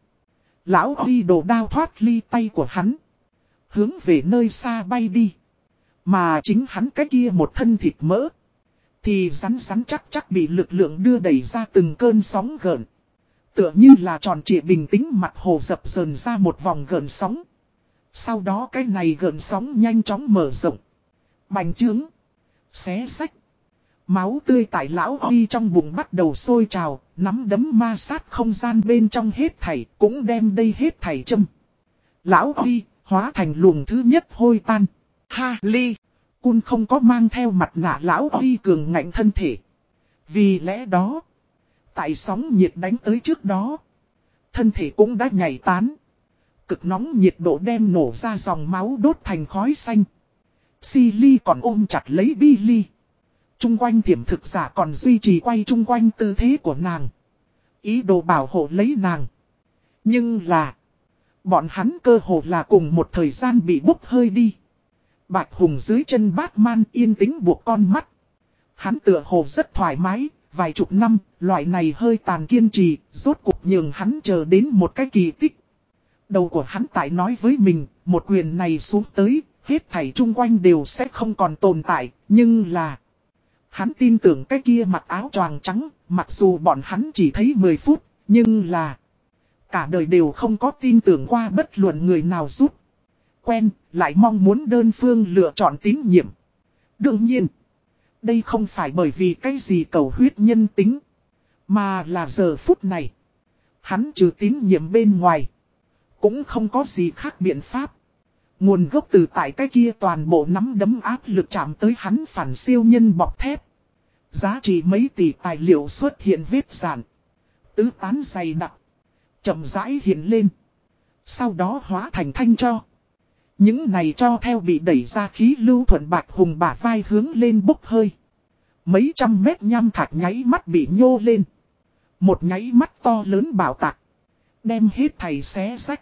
Lão Huy đồ đao thoát ly tay của hắn. Hướng về nơi xa bay đi. Mà chính hắn cái kia một thân thịt mỡ. Thì rắn rắn chắc chắc bị lực lượng đưa đẩy ra từng cơn sóng gợn. Tựa như là tròn trịa bình tĩnh mặt hồ dập dờn ra một vòng gợn sóng. Sau đó cái này gợn sóng nhanh chóng mở rộng. Bành trướng. Xé sách. Máu tươi tại lão Huy trong bụng bắt đầu sôi trào, nắm đấm ma sát không gian bên trong hết thảy, cũng đem đây hết thảy châm. Lão Huy, hóa thành luồng thứ nhất hôi tan. Ha ly, cun không có mang theo mặt nạ lão Huy cường ngạnh thân thể. Vì lẽ đó, tại sóng nhiệt đánh tới trước đó, thân thể cũng đã nhảy tán. Cực nóng nhiệt độ đem nổ ra dòng máu đốt thành khói xanh. Silly còn ôm chặt lấy Billy. Trung quanh thiểm thực giả còn duy trì quay trung quanh tư thế của nàng. Ý đồ bảo hộ lấy nàng. Nhưng là. Bọn hắn cơ hồ là cùng một thời gian bị bốc hơi đi. Bạch Hùng dưới chân Batman yên tĩnh buộc con mắt. Hắn tựa hồ rất thoải mái, vài chục năm, loại này hơi tàn kiên trì, rốt cuộc nhường hắn chờ đến một cái kỳ tích. Đầu của hắn tại nói với mình, một quyền này xuống tới, hết thảy chung quanh đều sẽ không còn tồn tại, nhưng là... Hắn tin tưởng cái kia mặc áo choàng trắng, mặc dù bọn hắn chỉ thấy 10 phút, nhưng là... Cả đời đều không có tin tưởng qua bất luận người nào giúp. Quen, lại mong muốn đơn phương lựa chọn tín nhiệm. Đương nhiên, đây không phải bởi vì cái gì cầu huyết nhân tính, mà là giờ phút này. Hắn trừ tín nhiệm bên ngoài, cũng không có gì khác biện pháp. Nguồn gốc từ tại cái kia toàn bộ nắm đấm áp lực chạm tới hắn phản siêu nhân bọc thép. Giá trị mấy tỷ tài liệu xuất hiện vết giản. Tứ tán dày đặc. chậm rãi hiện lên. Sau đó hóa thành thanh cho. Những này cho theo bị đẩy ra khí lưu thuận bạc hùng bả vai hướng lên bốc hơi. Mấy trăm mét nham thạch nháy mắt bị nhô lên. Một nháy mắt to lớn bảo tạc. Đem hết thầy xé rách.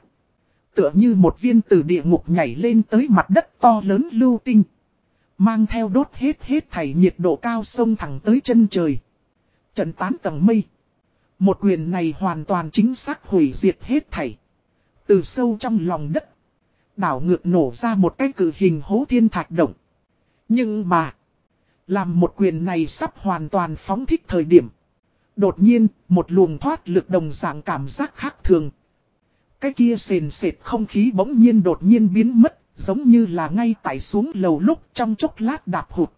Tựa như một viên từ địa ngục nhảy lên tới mặt đất to lớn lưu tinh. Mang theo đốt hết hết thảy nhiệt độ cao sông thẳng tới chân trời. Trận tán tầng mây. Một quyền này hoàn toàn chính xác hủy diệt hết thảy. Từ sâu trong lòng đất. Đảo ngược nổ ra một cái cử hình hố thiên thạch động. Nhưng mà. Làm một quyền này sắp hoàn toàn phóng thích thời điểm. Đột nhiên, một luồng thoát lực đồng dạng cảm giác khác thường. Cái kia sền sệt không khí bỗng nhiên đột nhiên biến mất, giống như là ngay tại xuống lầu lúc trong chốc lát đạp hụt.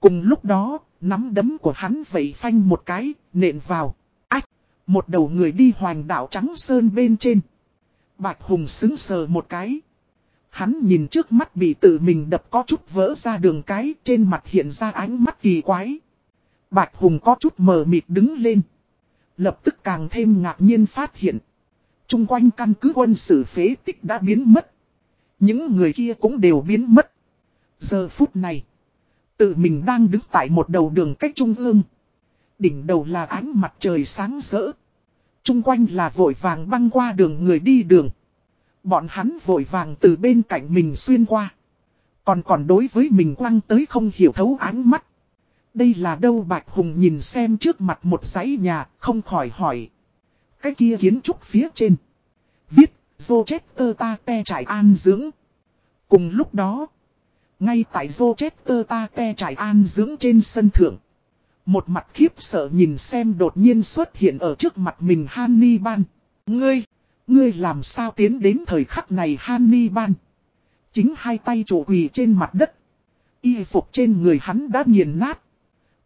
Cùng lúc đó, nắm đấm của hắn vẩy phanh một cái, nện vào. Ách! Một đầu người đi hoành đảo trắng sơn bên trên. Bạch Hùng xứng sờ một cái. Hắn nhìn trước mắt bị tự mình đập có chút vỡ ra đường cái, trên mặt hiện ra ánh mắt kỳ quái. Bạch Hùng có chút mờ mịt đứng lên. Lập tức càng thêm ngạc nhiên phát hiện. Trung quanh căn cứ quân sự phế tích đã biến mất. Những người kia cũng đều biến mất. Giờ phút này. Tự mình đang đứng tại một đầu đường cách trung ương. Đỉnh đầu là ánh mặt trời sáng rỡ. Trung quanh là vội vàng băng qua đường người đi đường. Bọn hắn vội vàng từ bên cạnh mình xuyên qua. Còn còn đối với mình quăng tới không hiểu thấu ánh mắt. Đây là đâu Bạch Hùng nhìn xem trước mặt một dãy nhà, không khỏi hỏi. Cái kia kiến trúc phía trên. Viết, Rochester ta te trải an dưỡng. Cùng lúc đó, ngay tại Rochester ta te trải an dưỡng trên sân thượng. Một mặt khiếp sợ nhìn xem đột nhiên xuất hiện ở trước mặt mình Hannibal. Ngươi, ngươi làm sao tiến đến thời khắc này Hannibal. Chính hai tay trụ quỳ trên mặt đất. Y phục trên người hắn đã nghiền nát.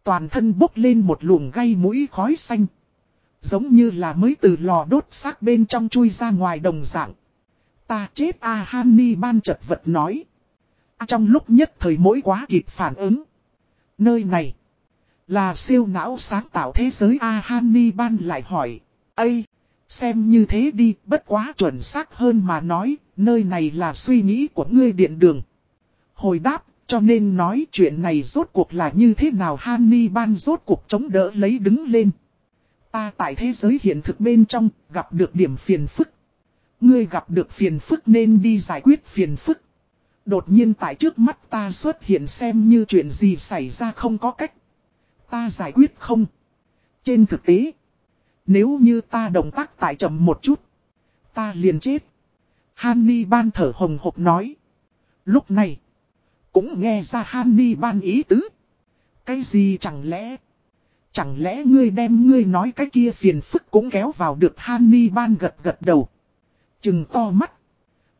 Toàn thân bốc lên một luồng gây mũi khói xanh. Giống như là mới từ lò đốt xác bên trong chui ra ngoài đồng dạng. Ta chết a à, Hanni ban chật vật nói. À, trong lúc nhất thời mỗi quá kịp phản ứng. Nơi này. Là siêu não sáng tạo thế giới a à, Hanni ban lại hỏi. Ây. Xem như thế đi, bất quá chuẩn xác hơn mà nói, nơi này là suy nghĩ của ngươi điện đường. Hồi đáp, cho nên nói chuyện này rốt cuộc là như thế nào Hanni ban rốt cuộc chống đỡ lấy đứng lên. Ta tại thế giới hiện thực bên trong gặp được điểm phiền phức. Ngươi gặp được phiền phức nên đi giải quyết phiền phức. Đột nhiên tại trước mắt ta xuất hiện xem như chuyện gì xảy ra không có cách. Ta giải quyết không. Trên thực tế, nếu như ta động tác tại chậm một chút, ta liền chết. Hanni ban thở hồng hộc nói. Lúc này, cũng nghe ra Hanni ban ý tứ. Cái gì chẳng lẽ... Chẳng lẽ ngươi đem ngươi nói cái kia phiền phức cũng kéo vào được Hanni ban gật gật đầu. Chừng to mắt.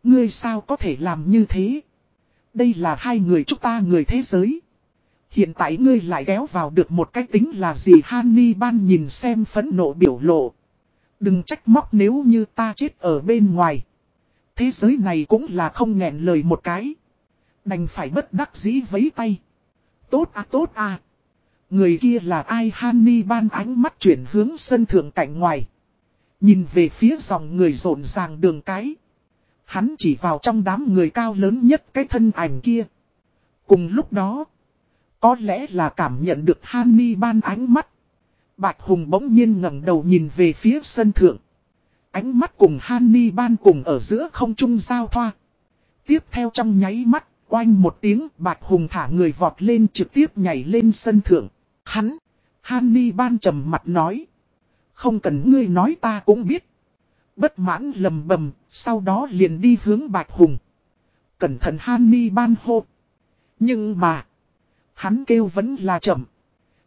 Ngươi sao có thể làm như thế? Đây là hai người chúng ta người thế giới. Hiện tại ngươi lại kéo vào được một cái tính là gì Hany ban nhìn xem phẫn nộ biểu lộ. Đừng trách móc nếu như ta chết ở bên ngoài. Thế giới này cũng là không nghẹn lời một cái. Đành phải bất đắc dĩ vấy tay. Tốt à tốt à. Người kia là ai Hany ban ánh mắt chuyển hướng sân thượng cạnh ngoài. Nhìn về phía dòng người rộn ràng đường cái. Hắn chỉ vào trong đám người cao lớn nhất cái thân ảnh kia. Cùng lúc đó, có lẽ là cảm nhận được Hanni ban ánh mắt. Bạch Hùng bỗng nhiên ngẩng đầu nhìn về phía sân thượng. Ánh mắt cùng Hanni ban cùng ở giữa không trung giao thoa. Tiếp theo trong nháy mắt, oanh một tiếng Bạch Hùng thả người vọt lên trực tiếp nhảy lên sân thượng. Hắn, Hanni ban trầm mặt nói. Không cần ngươi nói ta cũng biết. Bất mãn lầm bầm, sau đó liền đi hướng Bạch Hùng. Cẩn thận Hanni ban hô. Nhưng mà, hắn kêu vẫn là chậm.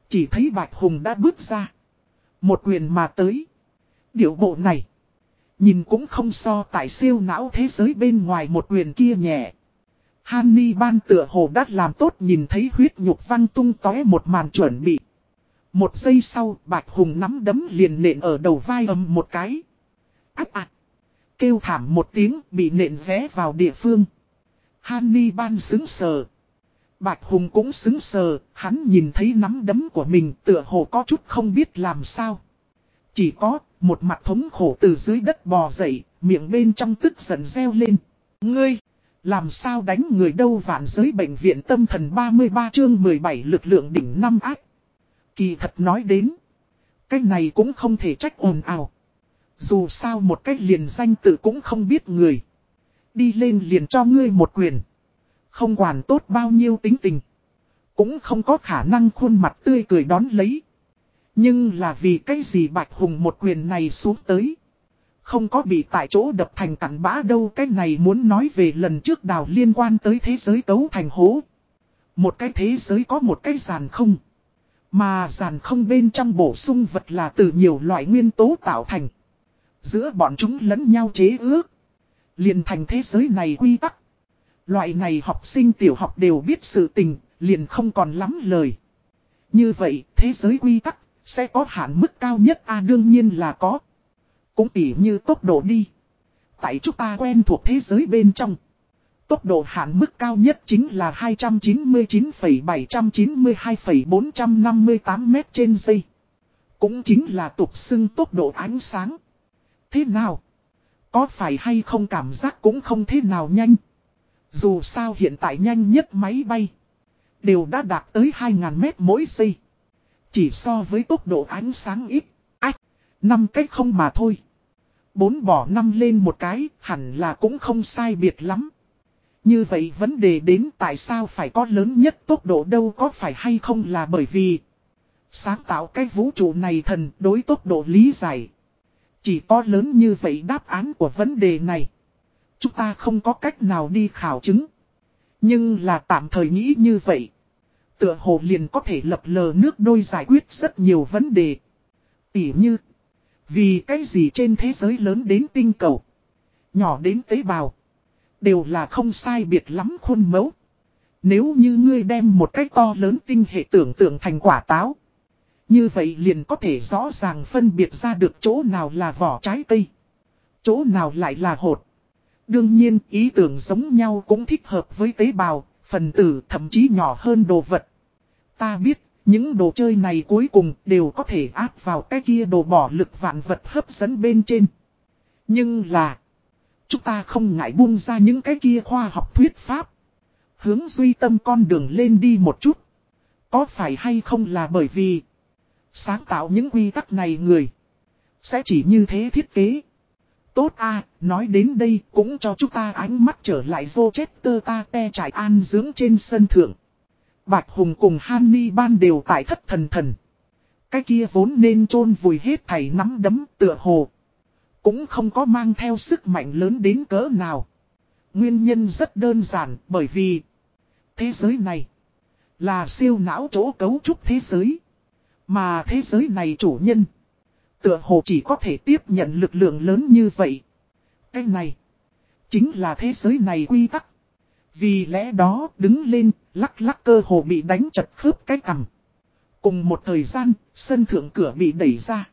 Chỉ thấy Bạch Hùng đã bước ra. Một quyền mà tới. Điệu bộ này, nhìn cũng không so tại siêu não thế giới bên ngoài một quyền kia nhẹ. Hanni ban tựa hồ đã làm tốt nhìn thấy huyết nhục văng tung tóe một màn chuẩn bị. Một giây sau, Bạch Hùng nắm đấm liền nện ở đầu vai ầm một cái. Ác ạc. Kêu thảm một tiếng, bị nện vé vào địa phương. Hanni ban xứng sờ. Bạch Hùng cũng xứng sờ, hắn nhìn thấy nắm đấm của mình tựa hồ có chút không biết làm sao. Chỉ có, một mặt thống khổ từ dưới đất bò dậy, miệng bên trong tức giận reo lên. Ngươi! Làm sao đánh người đâu vạn giới bệnh viện tâm thần 33 chương 17 lực lượng đỉnh năm ác. Kỳ thật nói đến. Cái này cũng không thể trách ồn ào. Dù sao một cách liền danh tự cũng không biết người. Đi lên liền cho ngươi một quyền. Không quản tốt bao nhiêu tính tình. Cũng không có khả năng khuôn mặt tươi cười đón lấy. Nhưng là vì cái gì Bạch Hùng một quyền này xuống tới. Không có bị tại chỗ đập thành cặn bã đâu, cái này muốn nói về lần trước đào liên quan tới thế giới cấu thành hố. Một cái thế giới có một cái giàn không. Mà giàn không bên trong bổ sung vật là từ nhiều loại nguyên tố tạo thành. Giữa bọn chúng lẫn nhau chế ước. Liền thành thế giới này quy tắc. Loại này học sinh tiểu học đều biết sự tình, liền không còn lắm lời. Như vậy, thế giới quy tắc, sẽ có hạn mức cao nhất a đương nhiên là có. Cũng tỉ như tốc độ đi. Tại chúng ta quen thuộc thế giới bên trong. Tốc độ hạn mức cao nhất chính là 299,792,458 mét trên giây. Cũng chính là tục xưng tốc độ ánh sáng. Thế nào? Có phải hay không cảm giác cũng không thế nào nhanh. Dù sao hiện tại nhanh nhất máy bay. Đều đã đạt tới 2.000 mét mỗi giây. Chỉ so với tốc độ ánh sáng ít. Ách, năm cách không mà thôi. Bốn bỏ năm lên một cái, hẳn là cũng không sai biệt lắm. Như vậy vấn đề đến tại sao phải có lớn nhất tốc độ đâu có phải hay không là bởi vì sáng tạo cái vũ trụ này thần đối tốc độ lý giải. Chỉ có lớn như vậy đáp án của vấn đề này. Chúng ta không có cách nào đi khảo chứng. Nhưng là tạm thời nghĩ như vậy. Tựa hồ liền có thể lập lờ nước đôi giải quyết rất nhiều vấn đề. Tỉ như. Vì cái gì trên thế giới lớn đến tinh cầu. Nhỏ đến tế bào. Đều là không sai biệt lắm khuôn mẫu. Nếu như ngươi đem một cái to lớn tinh hệ tưởng tượng thành quả táo. Như vậy liền có thể rõ ràng phân biệt ra được chỗ nào là vỏ trái cây. Chỗ nào lại là hột. Đương nhiên ý tưởng giống nhau cũng thích hợp với tế bào, phần tử thậm chí nhỏ hơn đồ vật. Ta biết, những đồ chơi này cuối cùng đều có thể áp vào cái kia đồ bỏ lực vạn vật hấp dẫn bên trên. Nhưng là, chúng ta không ngại buông ra những cái kia khoa học thuyết pháp. Hướng duy tâm con đường lên đi một chút. Có phải hay không là bởi vì sáng tạo những quy tắc này người sẽ chỉ như thế thiết kế. Tốt a, nói đến đây cũng cho chúng ta ánh mắt trở lại vô chết tơ ta te trải an dưỡng trên sân thượng. Bạch Hùng cùng Hanni ban đều tại thất thần thần. Cái kia vốn nên chôn vùi hết thảy nắm đấm tựa hồ. Cũng không có mang theo sức mạnh lớn đến cỡ nào. Nguyên nhân rất đơn giản, bởi vì thế giới này là siêu não chỗ cấu trúc thế giới. Mà thế giới này chủ nhân tựa hồ chỉ có thể tiếp nhận lực lượng lớn như vậy. Cái này chính là thế giới này quy tắc. Vì lẽ đó đứng lên, lắc lắc cơ hồ bị đánh chật khớp cái cằm. Cùng một thời gian, sân thượng cửa bị đẩy ra.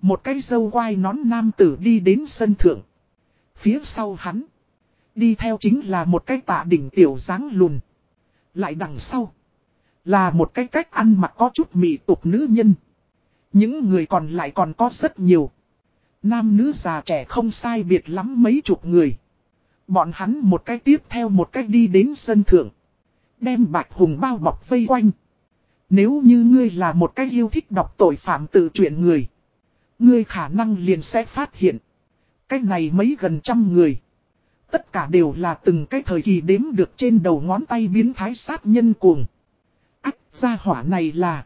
Một cái dâu quai nón nam tử đi đến sân thượng. Phía sau hắn, đi theo chính là một cái tạ đỉnh tiểu dáng lùn. Lại đằng sau, là một cái cách ăn mặc có chút mị tục nữ nhân. Những người còn lại còn có rất nhiều. Nam nữ già trẻ không sai biệt lắm mấy chục người. Bọn hắn một cái tiếp theo một cái đi đến sân thượng. Đem bạch hùng bao bọc vây quanh. Nếu như ngươi là một cái yêu thích đọc tội phạm tự truyện người. Ngươi khả năng liền sẽ phát hiện. Cái này mấy gần trăm người. Tất cả đều là từng cái thời kỳ đếm được trên đầu ngón tay biến thái sát nhân cuồng. Ách, gia hỏa này là.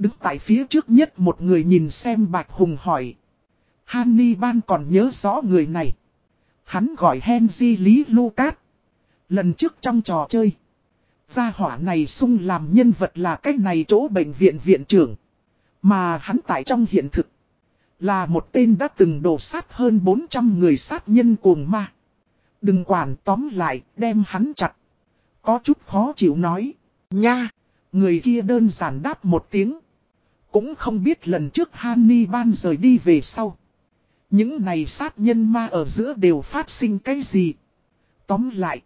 Đứng tại phía trước nhất một người nhìn xem Bạch Hùng hỏi. Hannibal còn nhớ rõ người này. Hắn gọi Henry Lý Lucas. Lần trước trong trò chơi. Gia hỏa này sung làm nhân vật là cách này chỗ bệnh viện viện trưởng. Mà hắn tại trong hiện thực. Là một tên đã từng đổ sát hơn 400 người sát nhân cuồng ma. Đừng quản tóm lại, đem hắn chặt. Có chút khó chịu nói. Nha! Người kia đơn giản đáp một tiếng. Cũng không biết lần trước Hannibal rời đi về sau. Những này sát nhân ma ở giữa đều phát sinh cái gì? Tóm lại.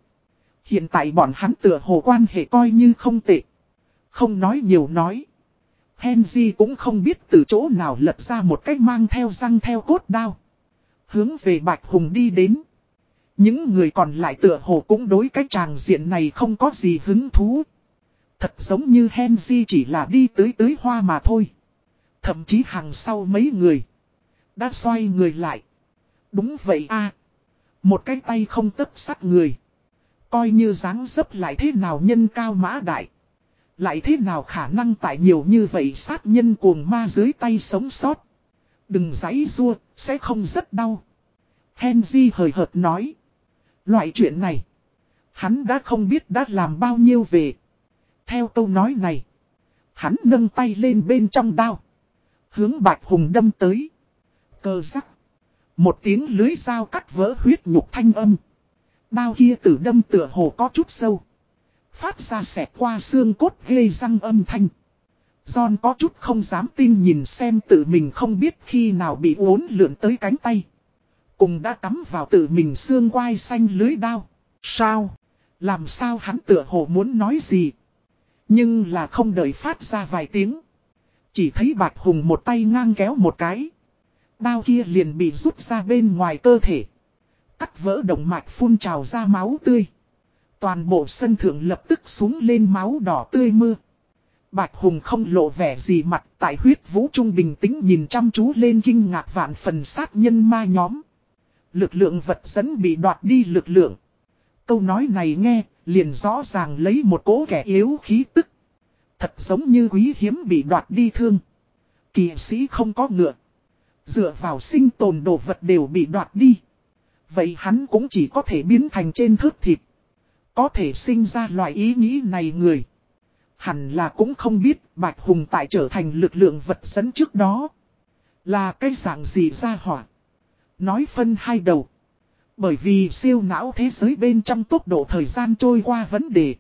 Hiện tại bọn hắn tựa hồ quan hệ coi như không tệ. Không nói nhiều nói. Henry cũng không biết từ chỗ nào lật ra một cách mang theo răng theo cốt đao. Hướng về Bạch Hùng đi đến. Những người còn lại tựa hồ cũng đối cái tràng diện này không có gì hứng thú. Thật giống như Henry chỉ là đi tới tới hoa mà thôi. Thậm chí hàng sau mấy người. Đã xoay người lại. Đúng vậy a Một cái tay không tấp sắt người. Coi như dáng dấp lại thế nào nhân cao mã đại. Lại thế nào khả năng tại nhiều như vậy sát nhân cuồng ma dưới tay sống sót. Đừng giấy rua, sẽ không rất đau. Henry hời hợt nói. Loại chuyện này. Hắn đã không biết đã làm bao nhiêu về. Theo câu nói này. Hắn nâng tay lên bên trong đao. Hướng Bạch Hùng đâm tới. Cơ rắc. Một tiếng lưới dao cắt vỡ huyết nhục thanh âm. Đao kia tử đâm tựa hồ có chút sâu. Phát ra xẹt qua xương cốt ghê răng âm thanh. John có chút không dám tin nhìn xem tự mình không biết khi nào bị uốn lượn tới cánh tay. Cùng đã cắm vào tự mình xương quai xanh lưới đao. Sao? Làm sao hắn tựa hồ muốn nói gì? Nhưng là không đợi phát ra vài tiếng. Chỉ thấy Bạch Hùng một tay ngang kéo một cái. Đao kia liền bị rút ra bên ngoài cơ thể. Cắt vỡ động mạch phun trào ra máu tươi. Toàn bộ sân thượng lập tức xuống lên máu đỏ tươi mưa. Bạch Hùng không lộ vẻ gì mặt tại huyết vũ trung bình tĩnh nhìn chăm chú lên kinh ngạc vạn phần sát nhân ma nhóm. Lực lượng vật dẫn bị đoạt đi lực lượng. Câu nói này nghe, liền rõ ràng lấy một cố kẻ yếu khí tức. Thật giống như quý hiếm bị đoạt đi thương. Kỳ sĩ không có ngựa. Dựa vào sinh tồn đồ vật đều bị đoạt đi. Vậy hắn cũng chỉ có thể biến thành trên thớt thịt. Có thể sinh ra loại ý nghĩ này người. Hẳn là cũng không biết Bạch Hùng tại trở thành lực lượng vật dẫn trước đó. Là cái dạng gì ra hỏa. Nói phân hai đầu. Bởi vì siêu não thế giới bên trong tốc độ thời gian trôi qua vấn đề.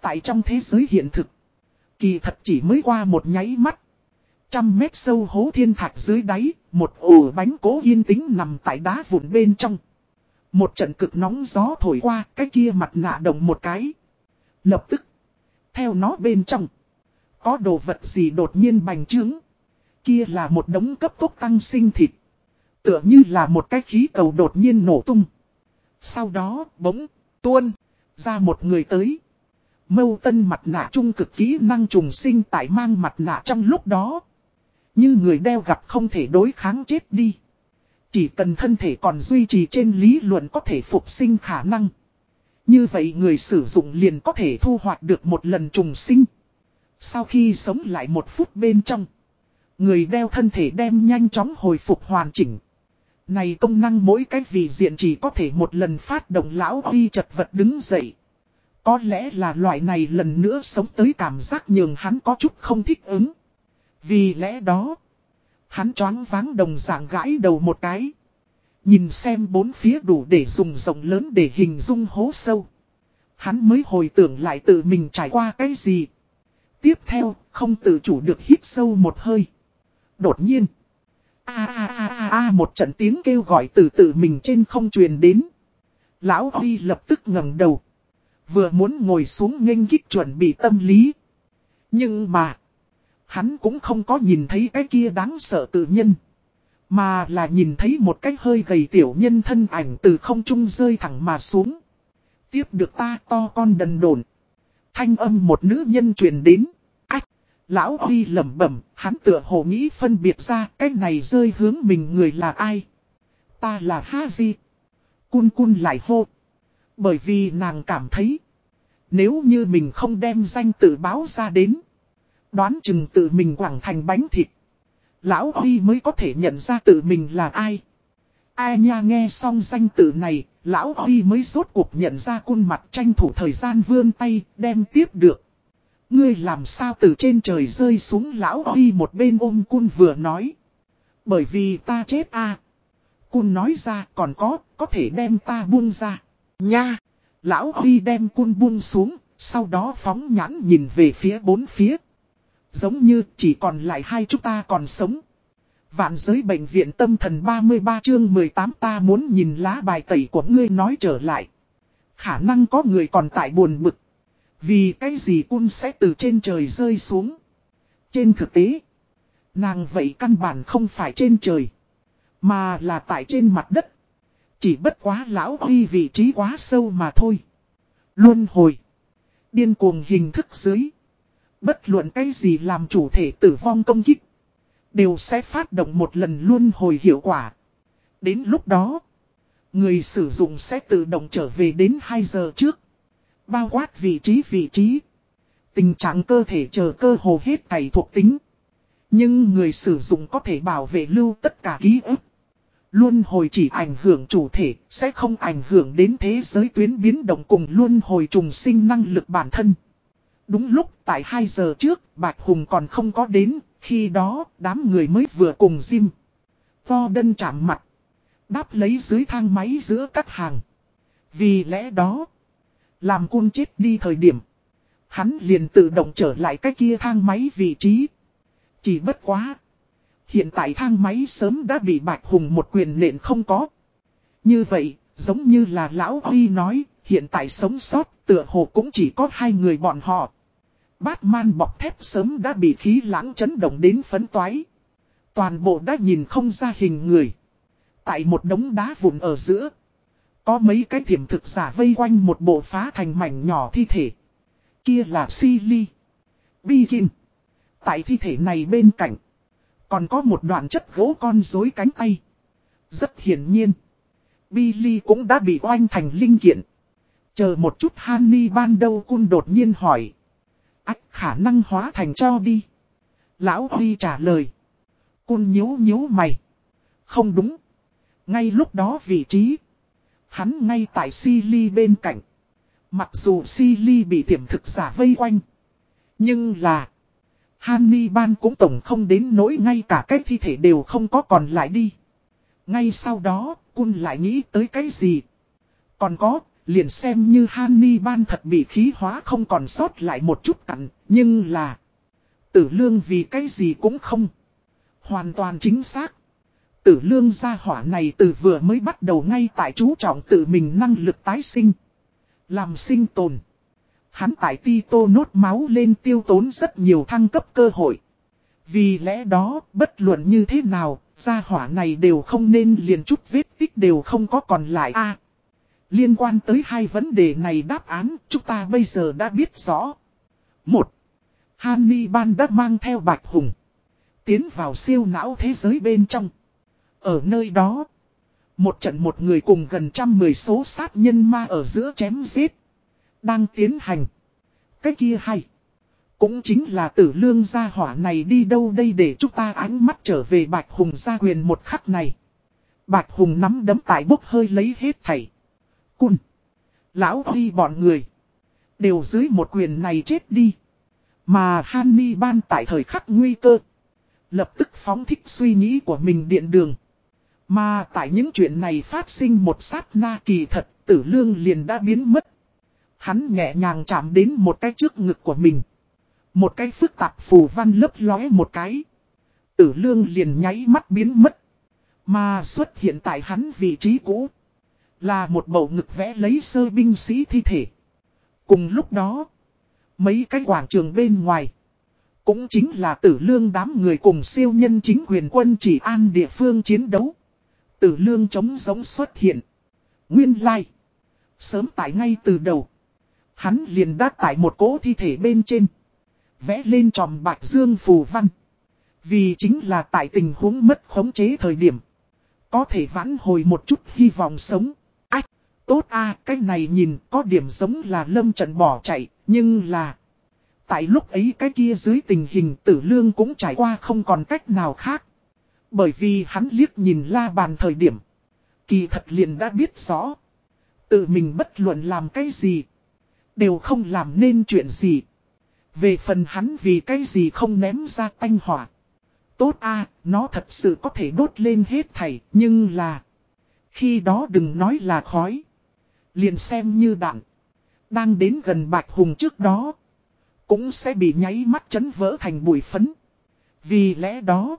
Tại trong thế giới hiện thực. Kỳ thật chỉ mới qua một nháy mắt. Trăm mét sâu hố thiên thạch dưới đáy, một ổ bánh cố yên tĩnh nằm tại đá vụn bên trong. Một trận cực nóng gió thổi qua, cái kia mặt nạ động một cái. Lập tức, theo nó bên trong, có đồ vật gì đột nhiên bành trướng. Kia là một đống cấp tốc tăng sinh thịt. Tựa như là một cái khí cầu đột nhiên nổ tung. Sau đó, bỗng, tuôn, ra một người tới. Mâu tân mặt nạ trung cực kỹ năng trùng sinh tại mang mặt nạ trong lúc đó. Như người đeo gặp không thể đối kháng chết đi. Chỉ cần thân thể còn duy trì trên lý luận có thể phục sinh khả năng. Như vậy người sử dụng liền có thể thu hoạch được một lần trùng sinh. Sau khi sống lại một phút bên trong. Người đeo thân thể đem nhanh chóng hồi phục hoàn chỉnh. Này công năng mỗi cái vị diện chỉ có thể một lần phát động lão huy chật vật đứng dậy. Có lẽ là loại này lần nữa sống tới cảm giác nhường hắn có chút không thích ứng. Vì lẽ đó, hắn choáng váng đồng dạng gãi đầu một cái. Nhìn xem bốn phía đủ để dùng rộng lớn để hình dung hố sâu. Hắn mới hồi tưởng lại tự mình trải qua cái gì. Tiếp theo, không tự chủ được hít sâu một hơi. Đột nhiên, a a a a a một trận tiếng kêu gọi từ tự mình trên không truyền đến. Lão Huy lập tức ngẩng đầu. Vừa muốn ngồi xuống nghênh kích chuẩn bị tâm lý. Nhưng mà, hắn cũng không có nhìn thấy cái kia đáng sợ tự nhân. Mà là nhìn thấy một cái hơi gầy tiểu nhân thân ảnh từ không trung rơi thẳng mà xuống. Tiếp được ta to con đần đồn. Thanh âm một nữ nhân truyền đến. Lão Huy lẩm bẩm, hắn tựa hồ nghĩ phân biệt ra cái này rơi hướng mình người là ai. Ta là Haji. Cun cun lại hô. Bởi vì nàng cảm thấy. Nếu như mình không đem danh tự báo ra đến. Đoán chừng tự mình quảng thành bánh thịt. Lão Huy mới có thể nhận ra tự mình là ai. Ai nha nghe xong danh tự này, Lão Huy mới rốt cuộc nhận ra khuôn mặt tranh thủ thời gian vươn tay, đem tiếp được. Ngươi làm sao từ trên trời rơi xuống Lão đi một bên ôm cun vừa nói. Bởi vì ta chết a à. Cun nói ra còn có, có thể đem ta buông ra. Nha! Lão đi đem cun buông xuống, sau đó phóng nhãn nhìn về phía bốn phía. Giống như chỉ còn lại hai chúng ta còn sống. Vạn giới bệnh viện tâm thần 33 chương 18 ta muốn nhìn lá bài tẩy của ngươi nói trở lại. Khả năng có người còn tại buồn bực. Vì cái gì cun sẽ từ trên trời rơi xuống. Trên thực tế, nàng vậy căn bản không phải trên trời. Mà là tại trên mặt đất. Chỉ bất quá lão huy vị trí quá sâu mà thôi. Luân hồi. Điên cuồng hình thức dưới. Bất luận cái gì làm chủ thể tử vong công kích. Đều sẽ phát động một lần luôn hồi hiệu quả. Đến lúc đó, người sử dụng sẽ tự động trở về đến 2 giờ trước. Bao quát vị trí vị trí. Tình trạng cơ thể chờ cơ hồ hết thảy thuộc tính. Nhưng người sử dụng có thể bảo vệ lưu tất cả ký ức. Luân hồi chỉ ảnh hưởng chủ thể, sẽ không ảnh hưởng đến thế giới tuyến biến động cùng luân hồi trùng sinh năng lực bản thân. Đúng lúc tại 2 giờ trước, Bạch Hùng còn không có đến, khi đó đám người mới vừa cùng Jim. to đân chạm mặt, đáp lấy dưới thang máy giữa các hàng. Vì lẽ đó, làm cun chết đi thời điểm, hắn liền tự động trở lại cái kia thang máy vị trí. Chỉ bất quá. Hiện tại thang máy sớm đã bị Bạch Hùng một quyền nện không có. Như vậy, giống như là Lão Huy nói, hiện tại sống sót tựa hồ cũng chỉ có hai người bọn họ. Batman bọc thép sớm đã bị khí lãng chấn động đến phấn toái. Toàn bộ đã nhìn không ra hình người. Tại một đống đá vụn ở giữa. Có mấy cái thiểm thực giả vây quanh một bộ phá thành mảnh nhỏ thi thể. Kia là Silly. Bikin. Tại thi thể này bên cạnh. Còn có một đoạn chất gỗ con dối cánh tay. Rất hiển nhiên. Billy cũng đã bị oanh thành linh kiện. Chờ một chút Hanni ban đầu cun đột nhiên hỏi. Ách, khả năng hóa thành cho đi. Lão Huy trả lời. Cun nhíu nhíu mày. Không đúng. Ngay lúc đó vị trí. Hắn ngay tại Silly bên cạnh. Mặc dù Silly bị tiềm thực giả vây quanh. Nhưng là. Hannibal cũng tổng không đến nỗi ngay cả cái thi thể đều không có còn lại đi. Ngay sau đó, Cun lại nghĩ tới cái gì? Còn có, liền xem như Hannibal thật bị khí hóa không còn sót lại một chút cặn, nhưng là... Tử lương vì cái gì cũng không. Hoàn toàn chính xác. Tử lương gia hỏa này từ vừa mới bắt đầu ngay tại chú trọng tự mình năng lực tái sinh. Làm sinh tồn. Hắn tại ti tô nốt máu lên tiêu tốn rất nhiều thăng cấp cơ hội. Vì lẽ đó, bất luận như thế nào, gia hỏa này đều không nên liền chút vết tích đều không có còn lại a Liên quan tới hai vấn đề này đáp án, chúng ta bây giờ đã biết rõ. Một, Ban đã mang theo Bạch Hùng. Tiến vào siêu não thế giới bên trong. Ở nơi đó, một trận một người cùng gần trăm mười số sát nhân ma ở giữa chém giết. Đang tiến hành. Cái kia hay. Cũng chính là tử lương gia hỏa này đi đâu đây để chúng ta ánh mắt trở về Bạch Hùng gia quyền một khắc này. Bạch Hùng nắm đấm tại bốc hơi lấy hết thảy. Cun. Lão Huy bọn người. Đều dưới một quyền này chết đi. Mà Hanni ban tại thời khắc nguy cơ. Lập tức phóng thích suy nghĩ của mình điện đường. Mà tại những chuyện này phát sinh một sát na kỳ thật, tử lương liền đã biến mất. Hắn nhẹ nhàng chạm đến một cái trước ngực của mình. Một cái phức tạp phù văn lấp lóe một cái. Tử lương liền nháy mắt biến mất. Mà xuất hiện tại hắn vị trí cũ. Là một bầu ngực vẽ lấy sơ binh sĩ thi thể. Cùng lúc đó. Mấy cái quảng trường bên ngoài. Cũng chính là tử lương đám người cùng siêu nhân chính quyền quân chỉ an địa phương chiến đấu. Tử lương chống giống xuất hiện. Nguyên lai. Sớm tại ngay từ đầu. Hắn liền đát tại một cỗ thi thể bên trên. Vẽ lên tròm bạch dương phù văn. Vì chính là tại tình huống mất khống chế thời điểm. Có thể vãn hồi một chút hy vọng sống. Ách, tốt a cái này nhìn có điểm giống là lâm trận bỏ chạy, nhưng là... Tại lúc ấy cái kia dưới tình hình tử lương cũng trải qua không còn cách nào khác. Bởi vì hắn liếc nhìn la bàn thời điểm. Kỳ thật liền đã biết rõ. Tự mình bất luận làm cái gì. Đều không làm nên chuyện gì. Về phần hắn vì cái gì không ném ra tanh hỏa. Tốt a nó thật sự có thể đốt lên hết thảy, nhưng là... Khi đó đừng nói là khói. Liền xem như đạn. Đang đến gần Bạch Hùng trước đó. Cũng sẽ bị nháy mắt chấn vỡ thành bụi phấn. Vì lẽ đó...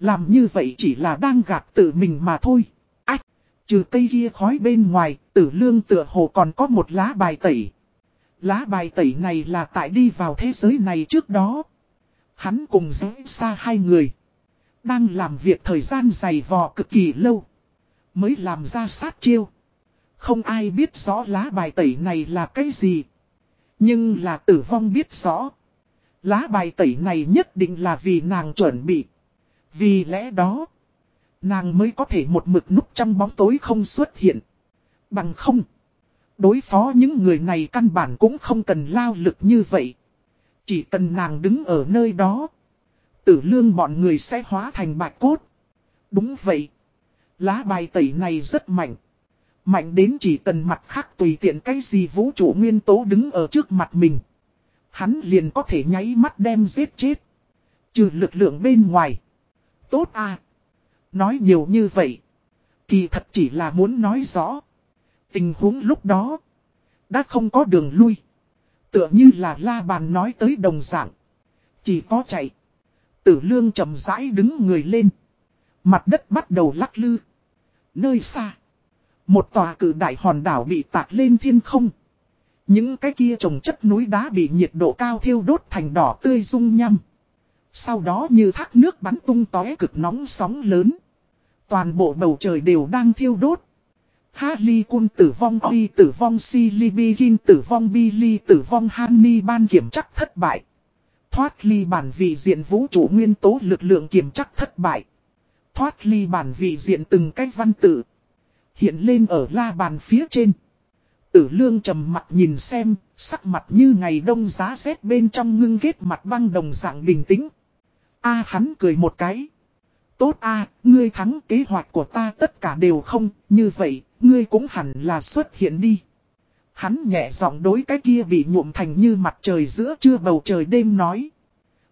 Làm như vậy chỉ là đang gạt tự mình mà thôi. Ách! Trừ cây kia khói bên ngoài, tử lương tựa hồ còn có một lá bài tẩy. Lá bài tẩy này là tại đi vào thế giới này trước đó. Hắn cùng dễ xa hai người. Đang làm việc thời gian dày vò cực kỳ lâu. Mới làm ra sát chiêu. Không ai biết rõ lá bài tẩy này là cái gì. Nhưng là tử vong biết rõ. Lá bài tẩy này nhất định là vì nàng chuẩn bị. Vì lẽ đó, nàng mới có thể một mực núp trong bóng tối không xuất hiện. Bằng không, đối phó những người này căn bản cũng không cần lao lực như vậy. Chỉ cần nàng đứng ở nơi đó, tử lương bọn người sẽ hóa thành bạch cốt. Đúng vậy, lá bài tẩy này rất mạnh. Mạnh đến chỉ cần mặt khác tùy tiện cái gì vũ trụ nguyên tố đứng ở trước mặt mình. Hắn liền có thể nháy mắt đem giết chết. Trừ lực lượng bên ngoài. Tốt à. Nói nhiều như vậy. Kỳ thật chỉ là muốn nói rõ. Tình huống lúc đó. Đã không có đường lui. Tựa như là la bàn nói tới đồng dạng. Chỉ có chạy. Tử lương chậm rãi đứng người lên. Mặt đất bắt đầu lắc lư. Nơi xa. Một tòa cử đại hòn đảo bị tạc lên thiên không. Những cái kia trồng chất núi đá bị nhiệt độ cao thiêu đốt thành đỏ tươi rung nhăm. Sau đó như thác nước bắn tung tóe cực nóng sóng lớn. Toàn bộ bầu trời đều đang thiêu đốt. Harley Kun tử vong Oi tử vong Silibikin tử vong Billy tử vong Hanni ban kiểm chắc thất bại. Thoát ly bản vị diện vũ trụ nguyên tố lực lượng kiểm chắc thất bại. Thoát ly bản vị diện từng cách văn tự. Hiện lên ở la bàn phía trên. Tử lương trầm mặt nhìn xem, sắc mặt như ngày đông giá rét bên trong ngưng kết mặt băng đồng dạng bình tĩnh. A hắn cười một cái. Tốt a ngươi thắng kế hoạch của ta tất cả đều không, như vậy, ngươi cũng hẳn là xuất hiện đi. Hắn nhẹ giọng đối cái kia bị nhuộm thành như mặt trời giữa trưa bầu trời đêm nói.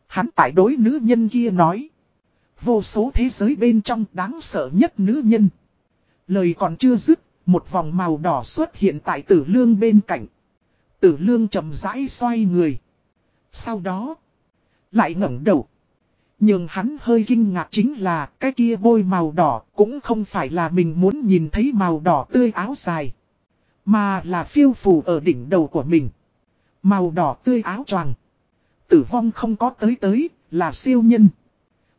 Hắn tại đối nữ nhân kia nói. Vô số thế giới bên trong đáng sợ nhất nữ nhân. Lời còn chưa dứt, một vòng màu đỏ xuất hiện tại tử lương bên cạnh. Tử lương chậm rãi xoay người. Sau đó, lại ngẩng đầu. Nhưng hắn hơi kinh ngạc chính là cái kia bôi màu đỏ cũng không phải là mình muốn nhìn thấy màu đỏ tươi áo dài. Mà là phiêu phù ở đỉnh đầu của mình. Màu đỏ tươi áo choàng. Tử vong không có tới tới, là siêu nhân.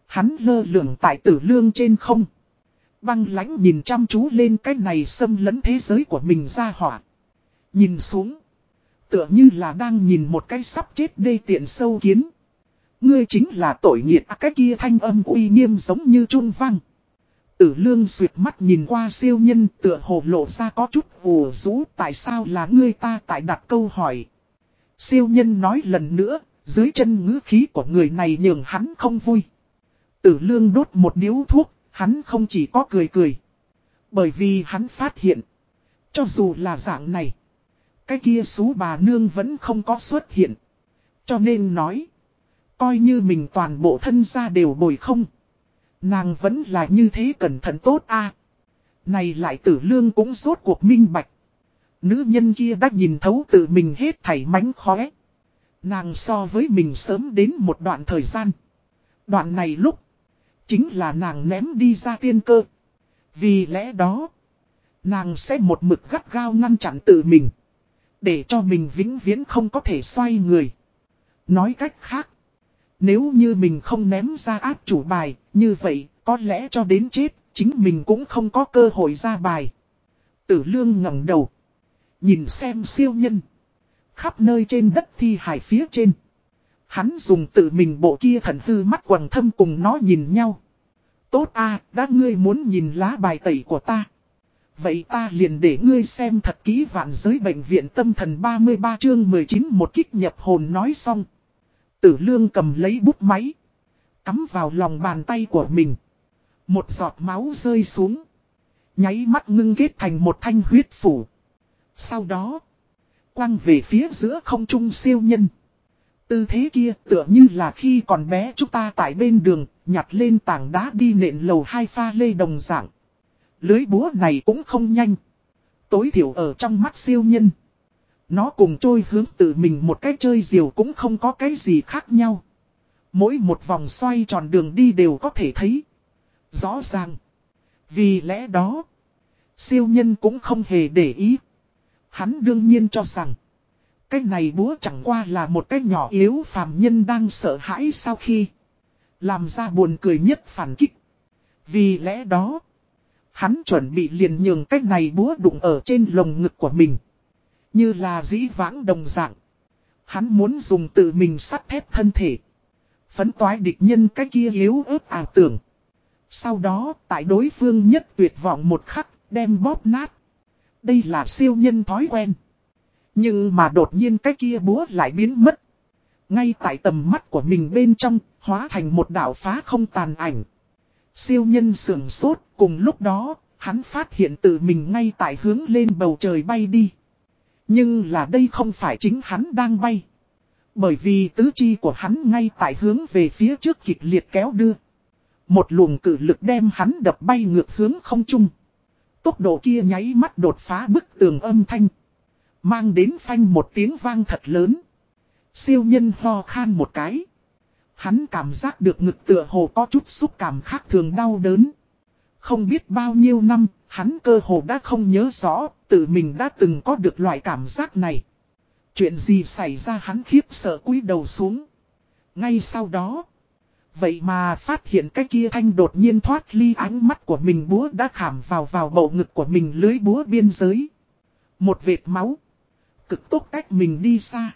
Hắn lơ lửng tại tử lương trên không. Băng lãnh nhìn chăm chú lên cái này xâm lấn thế giới của mình ra hỏa. Nhìn xuống. Tựa như là đang nhìn một cái sắp chết đê tiện sâu kiến. Ngươi chính là tội nghiệt à, cái kia thanh âm uy nghiêm giống như trung vang. Tử lương suyệt mắt nhìn qua siêu nhân tựa hồ lộ ra có chút ủ rũ tại sao là ngươi ta tại đặt câu hỏi. Siêu nhân nói lần nữa, dưới chân ngữ khí của người này nhường hắn không vui. Tử lương đốt một điếu thuốc, hắn không chỉ có cười cười. Bởi vì hắn phát hiện, cho dù là dạng này, cái kia xú bà nương vẫn không có xuất hiện. Cho nên nói, coi như mình toàn bộ thân ra đều bồi không. Nàng vẫn là như thế cẩn thận tốt a Này lại tử lương cũng rốt cuộc minh bạch. Nữ nhân kia đã nhìn thấu tự mình hết thảy mánh khóe. Nàng so với mình sớm đến một đoạn thời gian. Đoạn này lúc, chính là nàng ném đi ra tiên cơ. Vì lẽ đó, nàng sẽ một mực gắt gao ngăn chặn tự mình. Để cho mình vĩnh viễn không có thể xoay người. Nói cách khác, nếu như mình không ném ra áp chủ bài, như vậy, có lẽ cho đến chết, chính mình cũng không có cơ hội ra bài. Tử lương ngẩng đầu. Nhìn xem siêu nhân. Khắp nơi trên đất thi hải phía trên. Hắn dùng tự mình bộ kia thần hư mắt quần thâm cùng nó nhìn nhau. Tốt a đã ngươi muốn nhìn lá bài tẩy của ta. Vậy ta liền để ngươi xem thật kỹ vạn giới bệnh viện tâm thần 33 chương 19 một kích nhập hồn nói xong. Tử lương cầm lấy bút máy. Cắm vào lòng bàn tay của mình. Một giọt máu rơi xuống. Nháy mắt ngưng kết thành một thanh huyết phủ. Sau đó. quang về phía giữa không trung siêu nhân. Tư thế kia tựa như là khi còn bé chúng ta tại bên đường, nhặt lên tảng đá đi nện lầu hai pha lê đồng dạng. Lưới búa này cũng không nhanh. Tối thiểu ở trong mắt siêu nhân. Nó cùng trôi hướng tự mình một cái chơi diều cũng không có cái gì khác nhau. Mỗi một vòng xoay tròn đường đi đều có thể thấy. Rõ ràng. Vì lẽ đó, siêu nhân cũng không hề để ý. Hắn đương nhiên cho rằng, cái này búa chẳng qua là một cái nhỏ yếu phàm nhân đang sợ hãi sau khi làm ra buồn cười nhất phản kích. Vì lẽ đó, hắn chuẩn bị liền nhường cái này búa đụng ở trên lồng ngực của mình. Như là dĩ vãng đồng dạng. Hắn muốn dùng tự mình sắt thép thân thể. Phấn toái địch nhân cái kia yếu ớt ảo tưởng. Sau đó, tại đối phương nhất tuyệt vọng một khắc, đem bóp nát. Đây là siêu nhân thói quen. Nhưng mà đột nhiên cái kia búa lại biến mất. Ngay tại tầm mắt của mình bên trong, hóa thành một đảo phá không tàn ảnh. Siêu nhân sưởng sốt, cùng lúc đó, hắn phát hiện tự mình ngay tại hướng lên bầu trời bay đi. Nhưng là đây không phải chính hắn đang bay. Bởi vì tứ chi của hắn ngay tại hướng về phía trước kịch liệt kéo đưa. Một luồng cử lực đem hắn đập bay ngược hướng không trung. Tốc độ kia nháy mắt đột phá bức tường âm thanh. Mang đến phanh một tiếng vang thật lớn. Siêu nhân ho khan một cái. Hắn cảm giác được ngực tựa hồ có chút xúc cảm khác thường đau đớn. Không biết bao nhiêu năm, hắn cơ hồ đã không nhớ rõ, tự mình đã từng có được loại cảm giác này. Chuyện gì xảy ra hắn khiếp sợ cúi đầu xuống. Ngay sau đó, vậy mà phát hiện cái kia thanh đột nhiên thoát ly ánh mắt của mình búa đã khảm vào vào bầu ngực của mình lưới búa biên giới. Một vệt máu, cực tốt cách mình đi xa.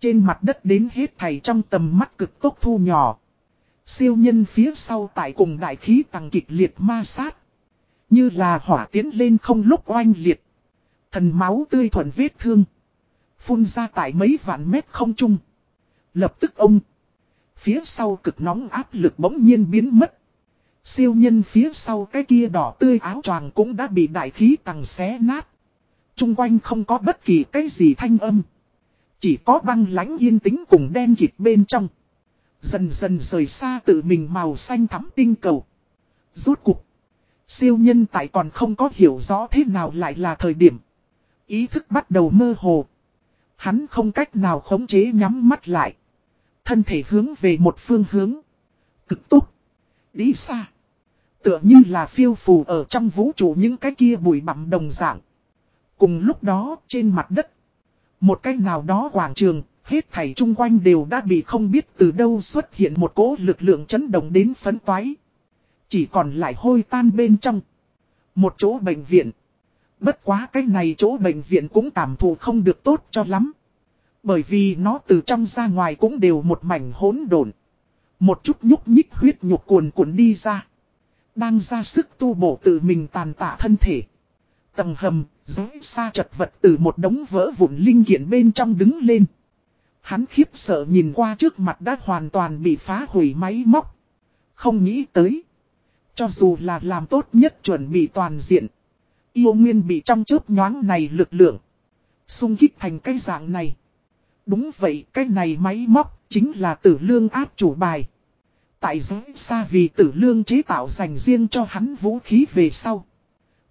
Trên mặt đất đến hết thảy trong tầm mắt cực tốc thu nhỏ. Siêu nhân phía sau tại cùng đại khí tăng kịch liệt ma sát. Như là hỏa tiến lên không lúc oanh liệt. Thần máu tươi thuần vết thương. Phun ra tại mấy vạn mét không trung. Lập tức ông. Phía sau cực nóng áp lực bỗng nhiên biến mất. Siêu nhân phía sau cái kia đỏ tươi áo choàng cũng đã bị đại khí tầng xé nát. Trung quanh không có bất kỳ cái gì thanh âm. Chỉ có băng lãnh yên tĩnh cùng đen kịt bên trong. Dần dần rời xa tự mình màu xanh thắm tinh cầu. Rốt cục. Siêu nhân tại còn không có hiểu rõ thế nào lại là thời điểm. Ý thức bắt đầu mơ hồ. Hắn không cách nào khống chế nhắm mắt lại. Thân thể hướng về một phương hướng. Cực tốt. Đi xa. Tựa như là phiêu phù ở trong vũ trụ những cái kia bụi bặm đồng dạng. Cùng lúc đó trên mặt đất. Một cái nào đó quảng trường, hết thảy chung quanh đều đã bị không biết từ đâu xuất hiện một cỗ lực lượng chấn động đến phấn toái. Chỉ còn lại hôi tan bên trong. Một chỗ bệnh viện. Bất quá cái này chỗ bệnh viện cũng cảm thụ không được tốt cho lắm. Bởi vì nó từ trong ra ngoài cũng đều một mảnh hỗn độn Một chút nhúc nhích huyết nhục cuồn cuộn đi ra. Đang ra sức tu bổ tự mình tàn tạ thân thể. Tầng hầm, dưới xa chật vật từ một đống vỡ vụn linh kiện bên trong đứng lên. Hắn khiếp sợ nhìn qua trước mặt đã hoàn toàn bị phá hủy máy móc. Không nghĩ tới. Cho dù là làm tốt nhất chuẩn bị toàn diện. Yêu nguyên bị trong chớp nhoáng này lực lượng. xung kích thành cái dạng này. Đúng vậy, cái này máy móc chính là tử lương áp chủ bài. Tại giới xa vì tử lương chế tạo dành riêng cho hắn vũ khí về sau.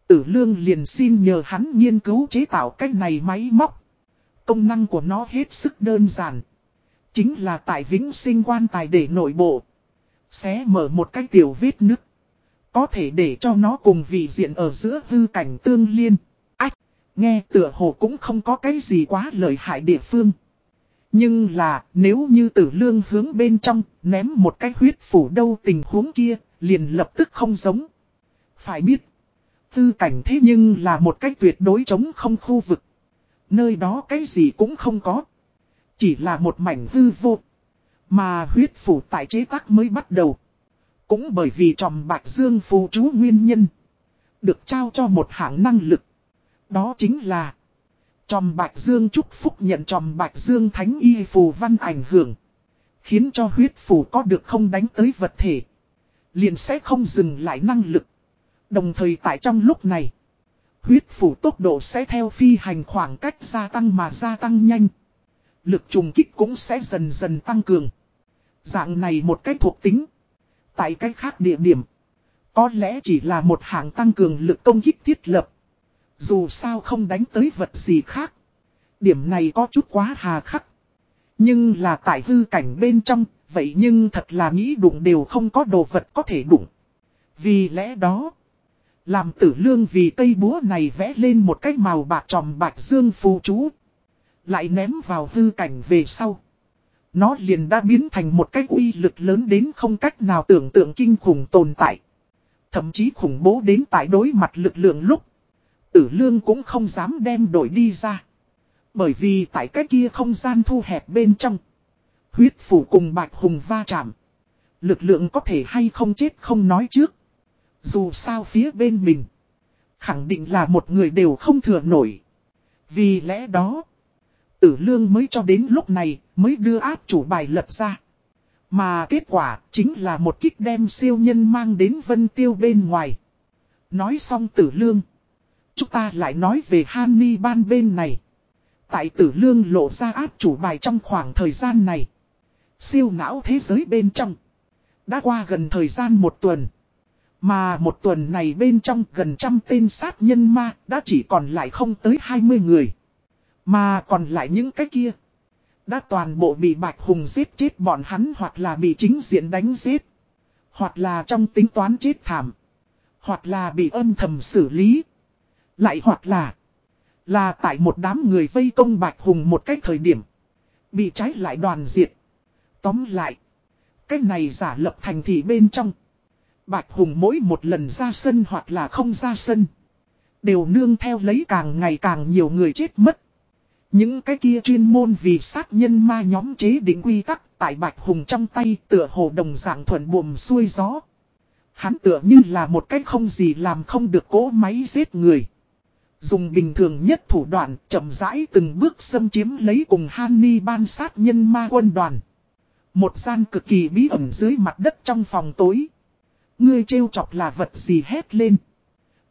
Tử lương liền xin nhờ hắn nghiên cứu chế tạo cái này máy móc. Công năng của nó hết sức đơn giản. Chính là tại vĩnh sinh quan tài để nội bộ. Xé mở một cái tiểu vết nứt. Có thể để cho nó cùng vị diện ở giữa hư cảnh tương liên. Ách, nghe tựa hồ cũng không có cái gì quá lợi hại địa phương. Nhưng là, nếu như tử lương hướng bên trong, ném một cái huyết phủ đâu tình huống kia, liền lập tức không giống. Phải biết, tư cảnh thế nhưng là một cái tuyệt đối chống không khu vực. Nơi đó cái gì cũng không có. Chỉ là một mảnh hư vô. Mà huyết phủ tại chế tác mới bắt đầu. Cũng bởi vì tròm bạc dương phù chú nguyên nhân. Được trao cho một hạng năng lực. Đó chính là. Tròm bạc dương chúc phúc nhận tròm bạc dương thánh y phù văn ảnh hưởng. Khiến cho huyết phù có được không đánh tới vật thể. Liền sẽ không dừng lại năng lực. Đồng thời tại trong lúc này. Huyết phủ tốc độ sẽ theo phi hành khoảng cách gia tăng mà gia tăng nhanh. Lực trùng kích cũng sẽ dần dần tăng cường. Dạng này một cách thuộc tính. Tại cách khác địa điểm. Có lẽ chỉ là một hạng tăng cường lực công kích thiết lập. Dù sao không đánh tới vật gì khác. Điểm này có chút quá hà khắc. Nhưng là tại hư cảnh bên trong, vậy nhưng thật là nghĩ đụng đều không có đồ vật có thể đụng. Vì lẽ đó, làm tử lương vì cây búa này vẽ lên một cái màu bạc tròm bạc dương phù chú. Lại ném vào hư cảnh về sau. Nó liền đã biến thành một cái uy lực lớn đến không cách nào tưởng tượng kinh khủng tồn tại. Thậm chí khủng bố đến tại đối mặt lực lượng lúc. Tử lương cũng không dám đem đổi đi ra. Bởi vì tại cái kia không gian thu hẹp bên trong. Huyết phủ cùng bạch hùng va chạm. Lực lượng có thể hay không chết không nói trước. Dù sao phía bên mình. Khẳng định là một người đều không thừa nổi. Vì lẽ đó. Tử lương mới cho đến lúc này, mới đưa áp chủ bài lật ra. Mà kết quả chính là một kích đem siêu nhân mang đến vân tiêu bên ngoài. Nói xong tử lương. Chúng ta lại nói về Hany ban bên này. Tại tử lương lộ ra áp chủ bài trong khoảng thời gian này. Siêu não thế giới bên trong. Đã qua gần thời gian một tuần. Mà một tuần này bên trong gần trăm tên sát nhân ma đã chỉ còn lại không tới 20 người. Mà còn lại những cái kia. Đã toàn bộ bị Bạch Hùng giết chết bọn hắn hoặc là bị chính diện đánh giết. Hoặc là trong tính toán chết thảm. Hoặc là bị âm thầm xử lý. Lại hoặc là. Là tại một đám người vây công Bạch Hùng một cách thời điểm. Bị trái lại đoàn diệt. Tóm lại. Cái này giả lập thành thị bên trong. Bạch Hùng mỗi một lần ra sân hoặc là không ra sân. Đều nương theo lấy càng ngày càng nhiều người chết mất. Những cái kia chuyên môn vì sát nhân ma nhóm chế định quy tắc tại Bạch Hùng trong tay tựa hồ đồng dạng thuận buồm xuôi gió. Hắn tựa như là một cách không gì làm không được cố máy giết người. Dùng bình thường nhất thủ đoạn chậm rãi từng bước xâm chiếm lấy cùng Hanni ban sát nhân ma quân đoàn. Một gian cực kỳ bí ẩn dưới mặt đất trong phòng tối. Ngươi trêu chọc là vật gì hét lên.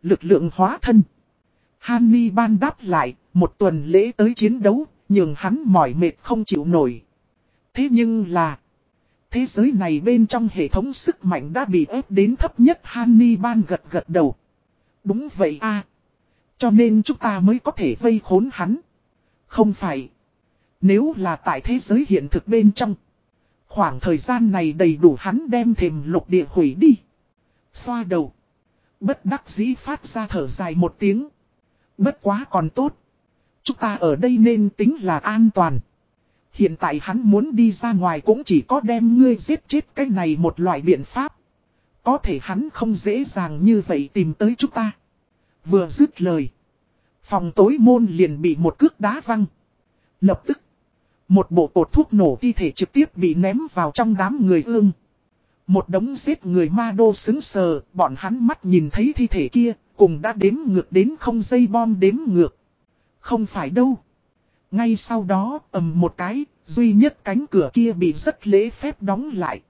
Lực lượng hóa thân. Hanni ban đáp lại, một tuần lễ tới chiến đấu, nhường hắn mỏi mệt không chịu nổi. Thế nhưng là, thế giới này bên trong hệ thống sức mạnh đã bị ép đến thấp nhất Hannibal gật gật đầu. Đúng vậy a Cho nên chúng ta mới có thể vây khốn hắn. Không phải. Nếu là tại thế giới hiện thực bên trong. Khoảng thời gian này đầy đủ hắn đem thềm lục địa hủy đi. Xoa đầu. Bất đắc dĩ phát ra thở dài một tiếng. Bất quá còn tốt. Chúng ta ở đây nên tính là an toàn. Hiện tại hắn muốn đi ra ngoài cũng chỉ có đem ngươi giết chết cái này một loại biện pháp. Có thể hắn không dễ dàng như vậy tìm tới chúng ta. Vừa dứt lời. Phòng tối môn liền bị một cước đá văng. Lập tức. Một bộ cột thuốc nổ thi thể trực tiếp bị ném vào trong đám người ương. Một đống giết người ma đô xứng sờ, bọn hắn mắt nhìn thấy thi thể kia, cùng đã đếm ngược đến không dây bom đếm ngược. Không phải đâu. Ngay sau đó, ầm một cái, duy nhất cánh cửa kia bị rất lễ phép đóng lại.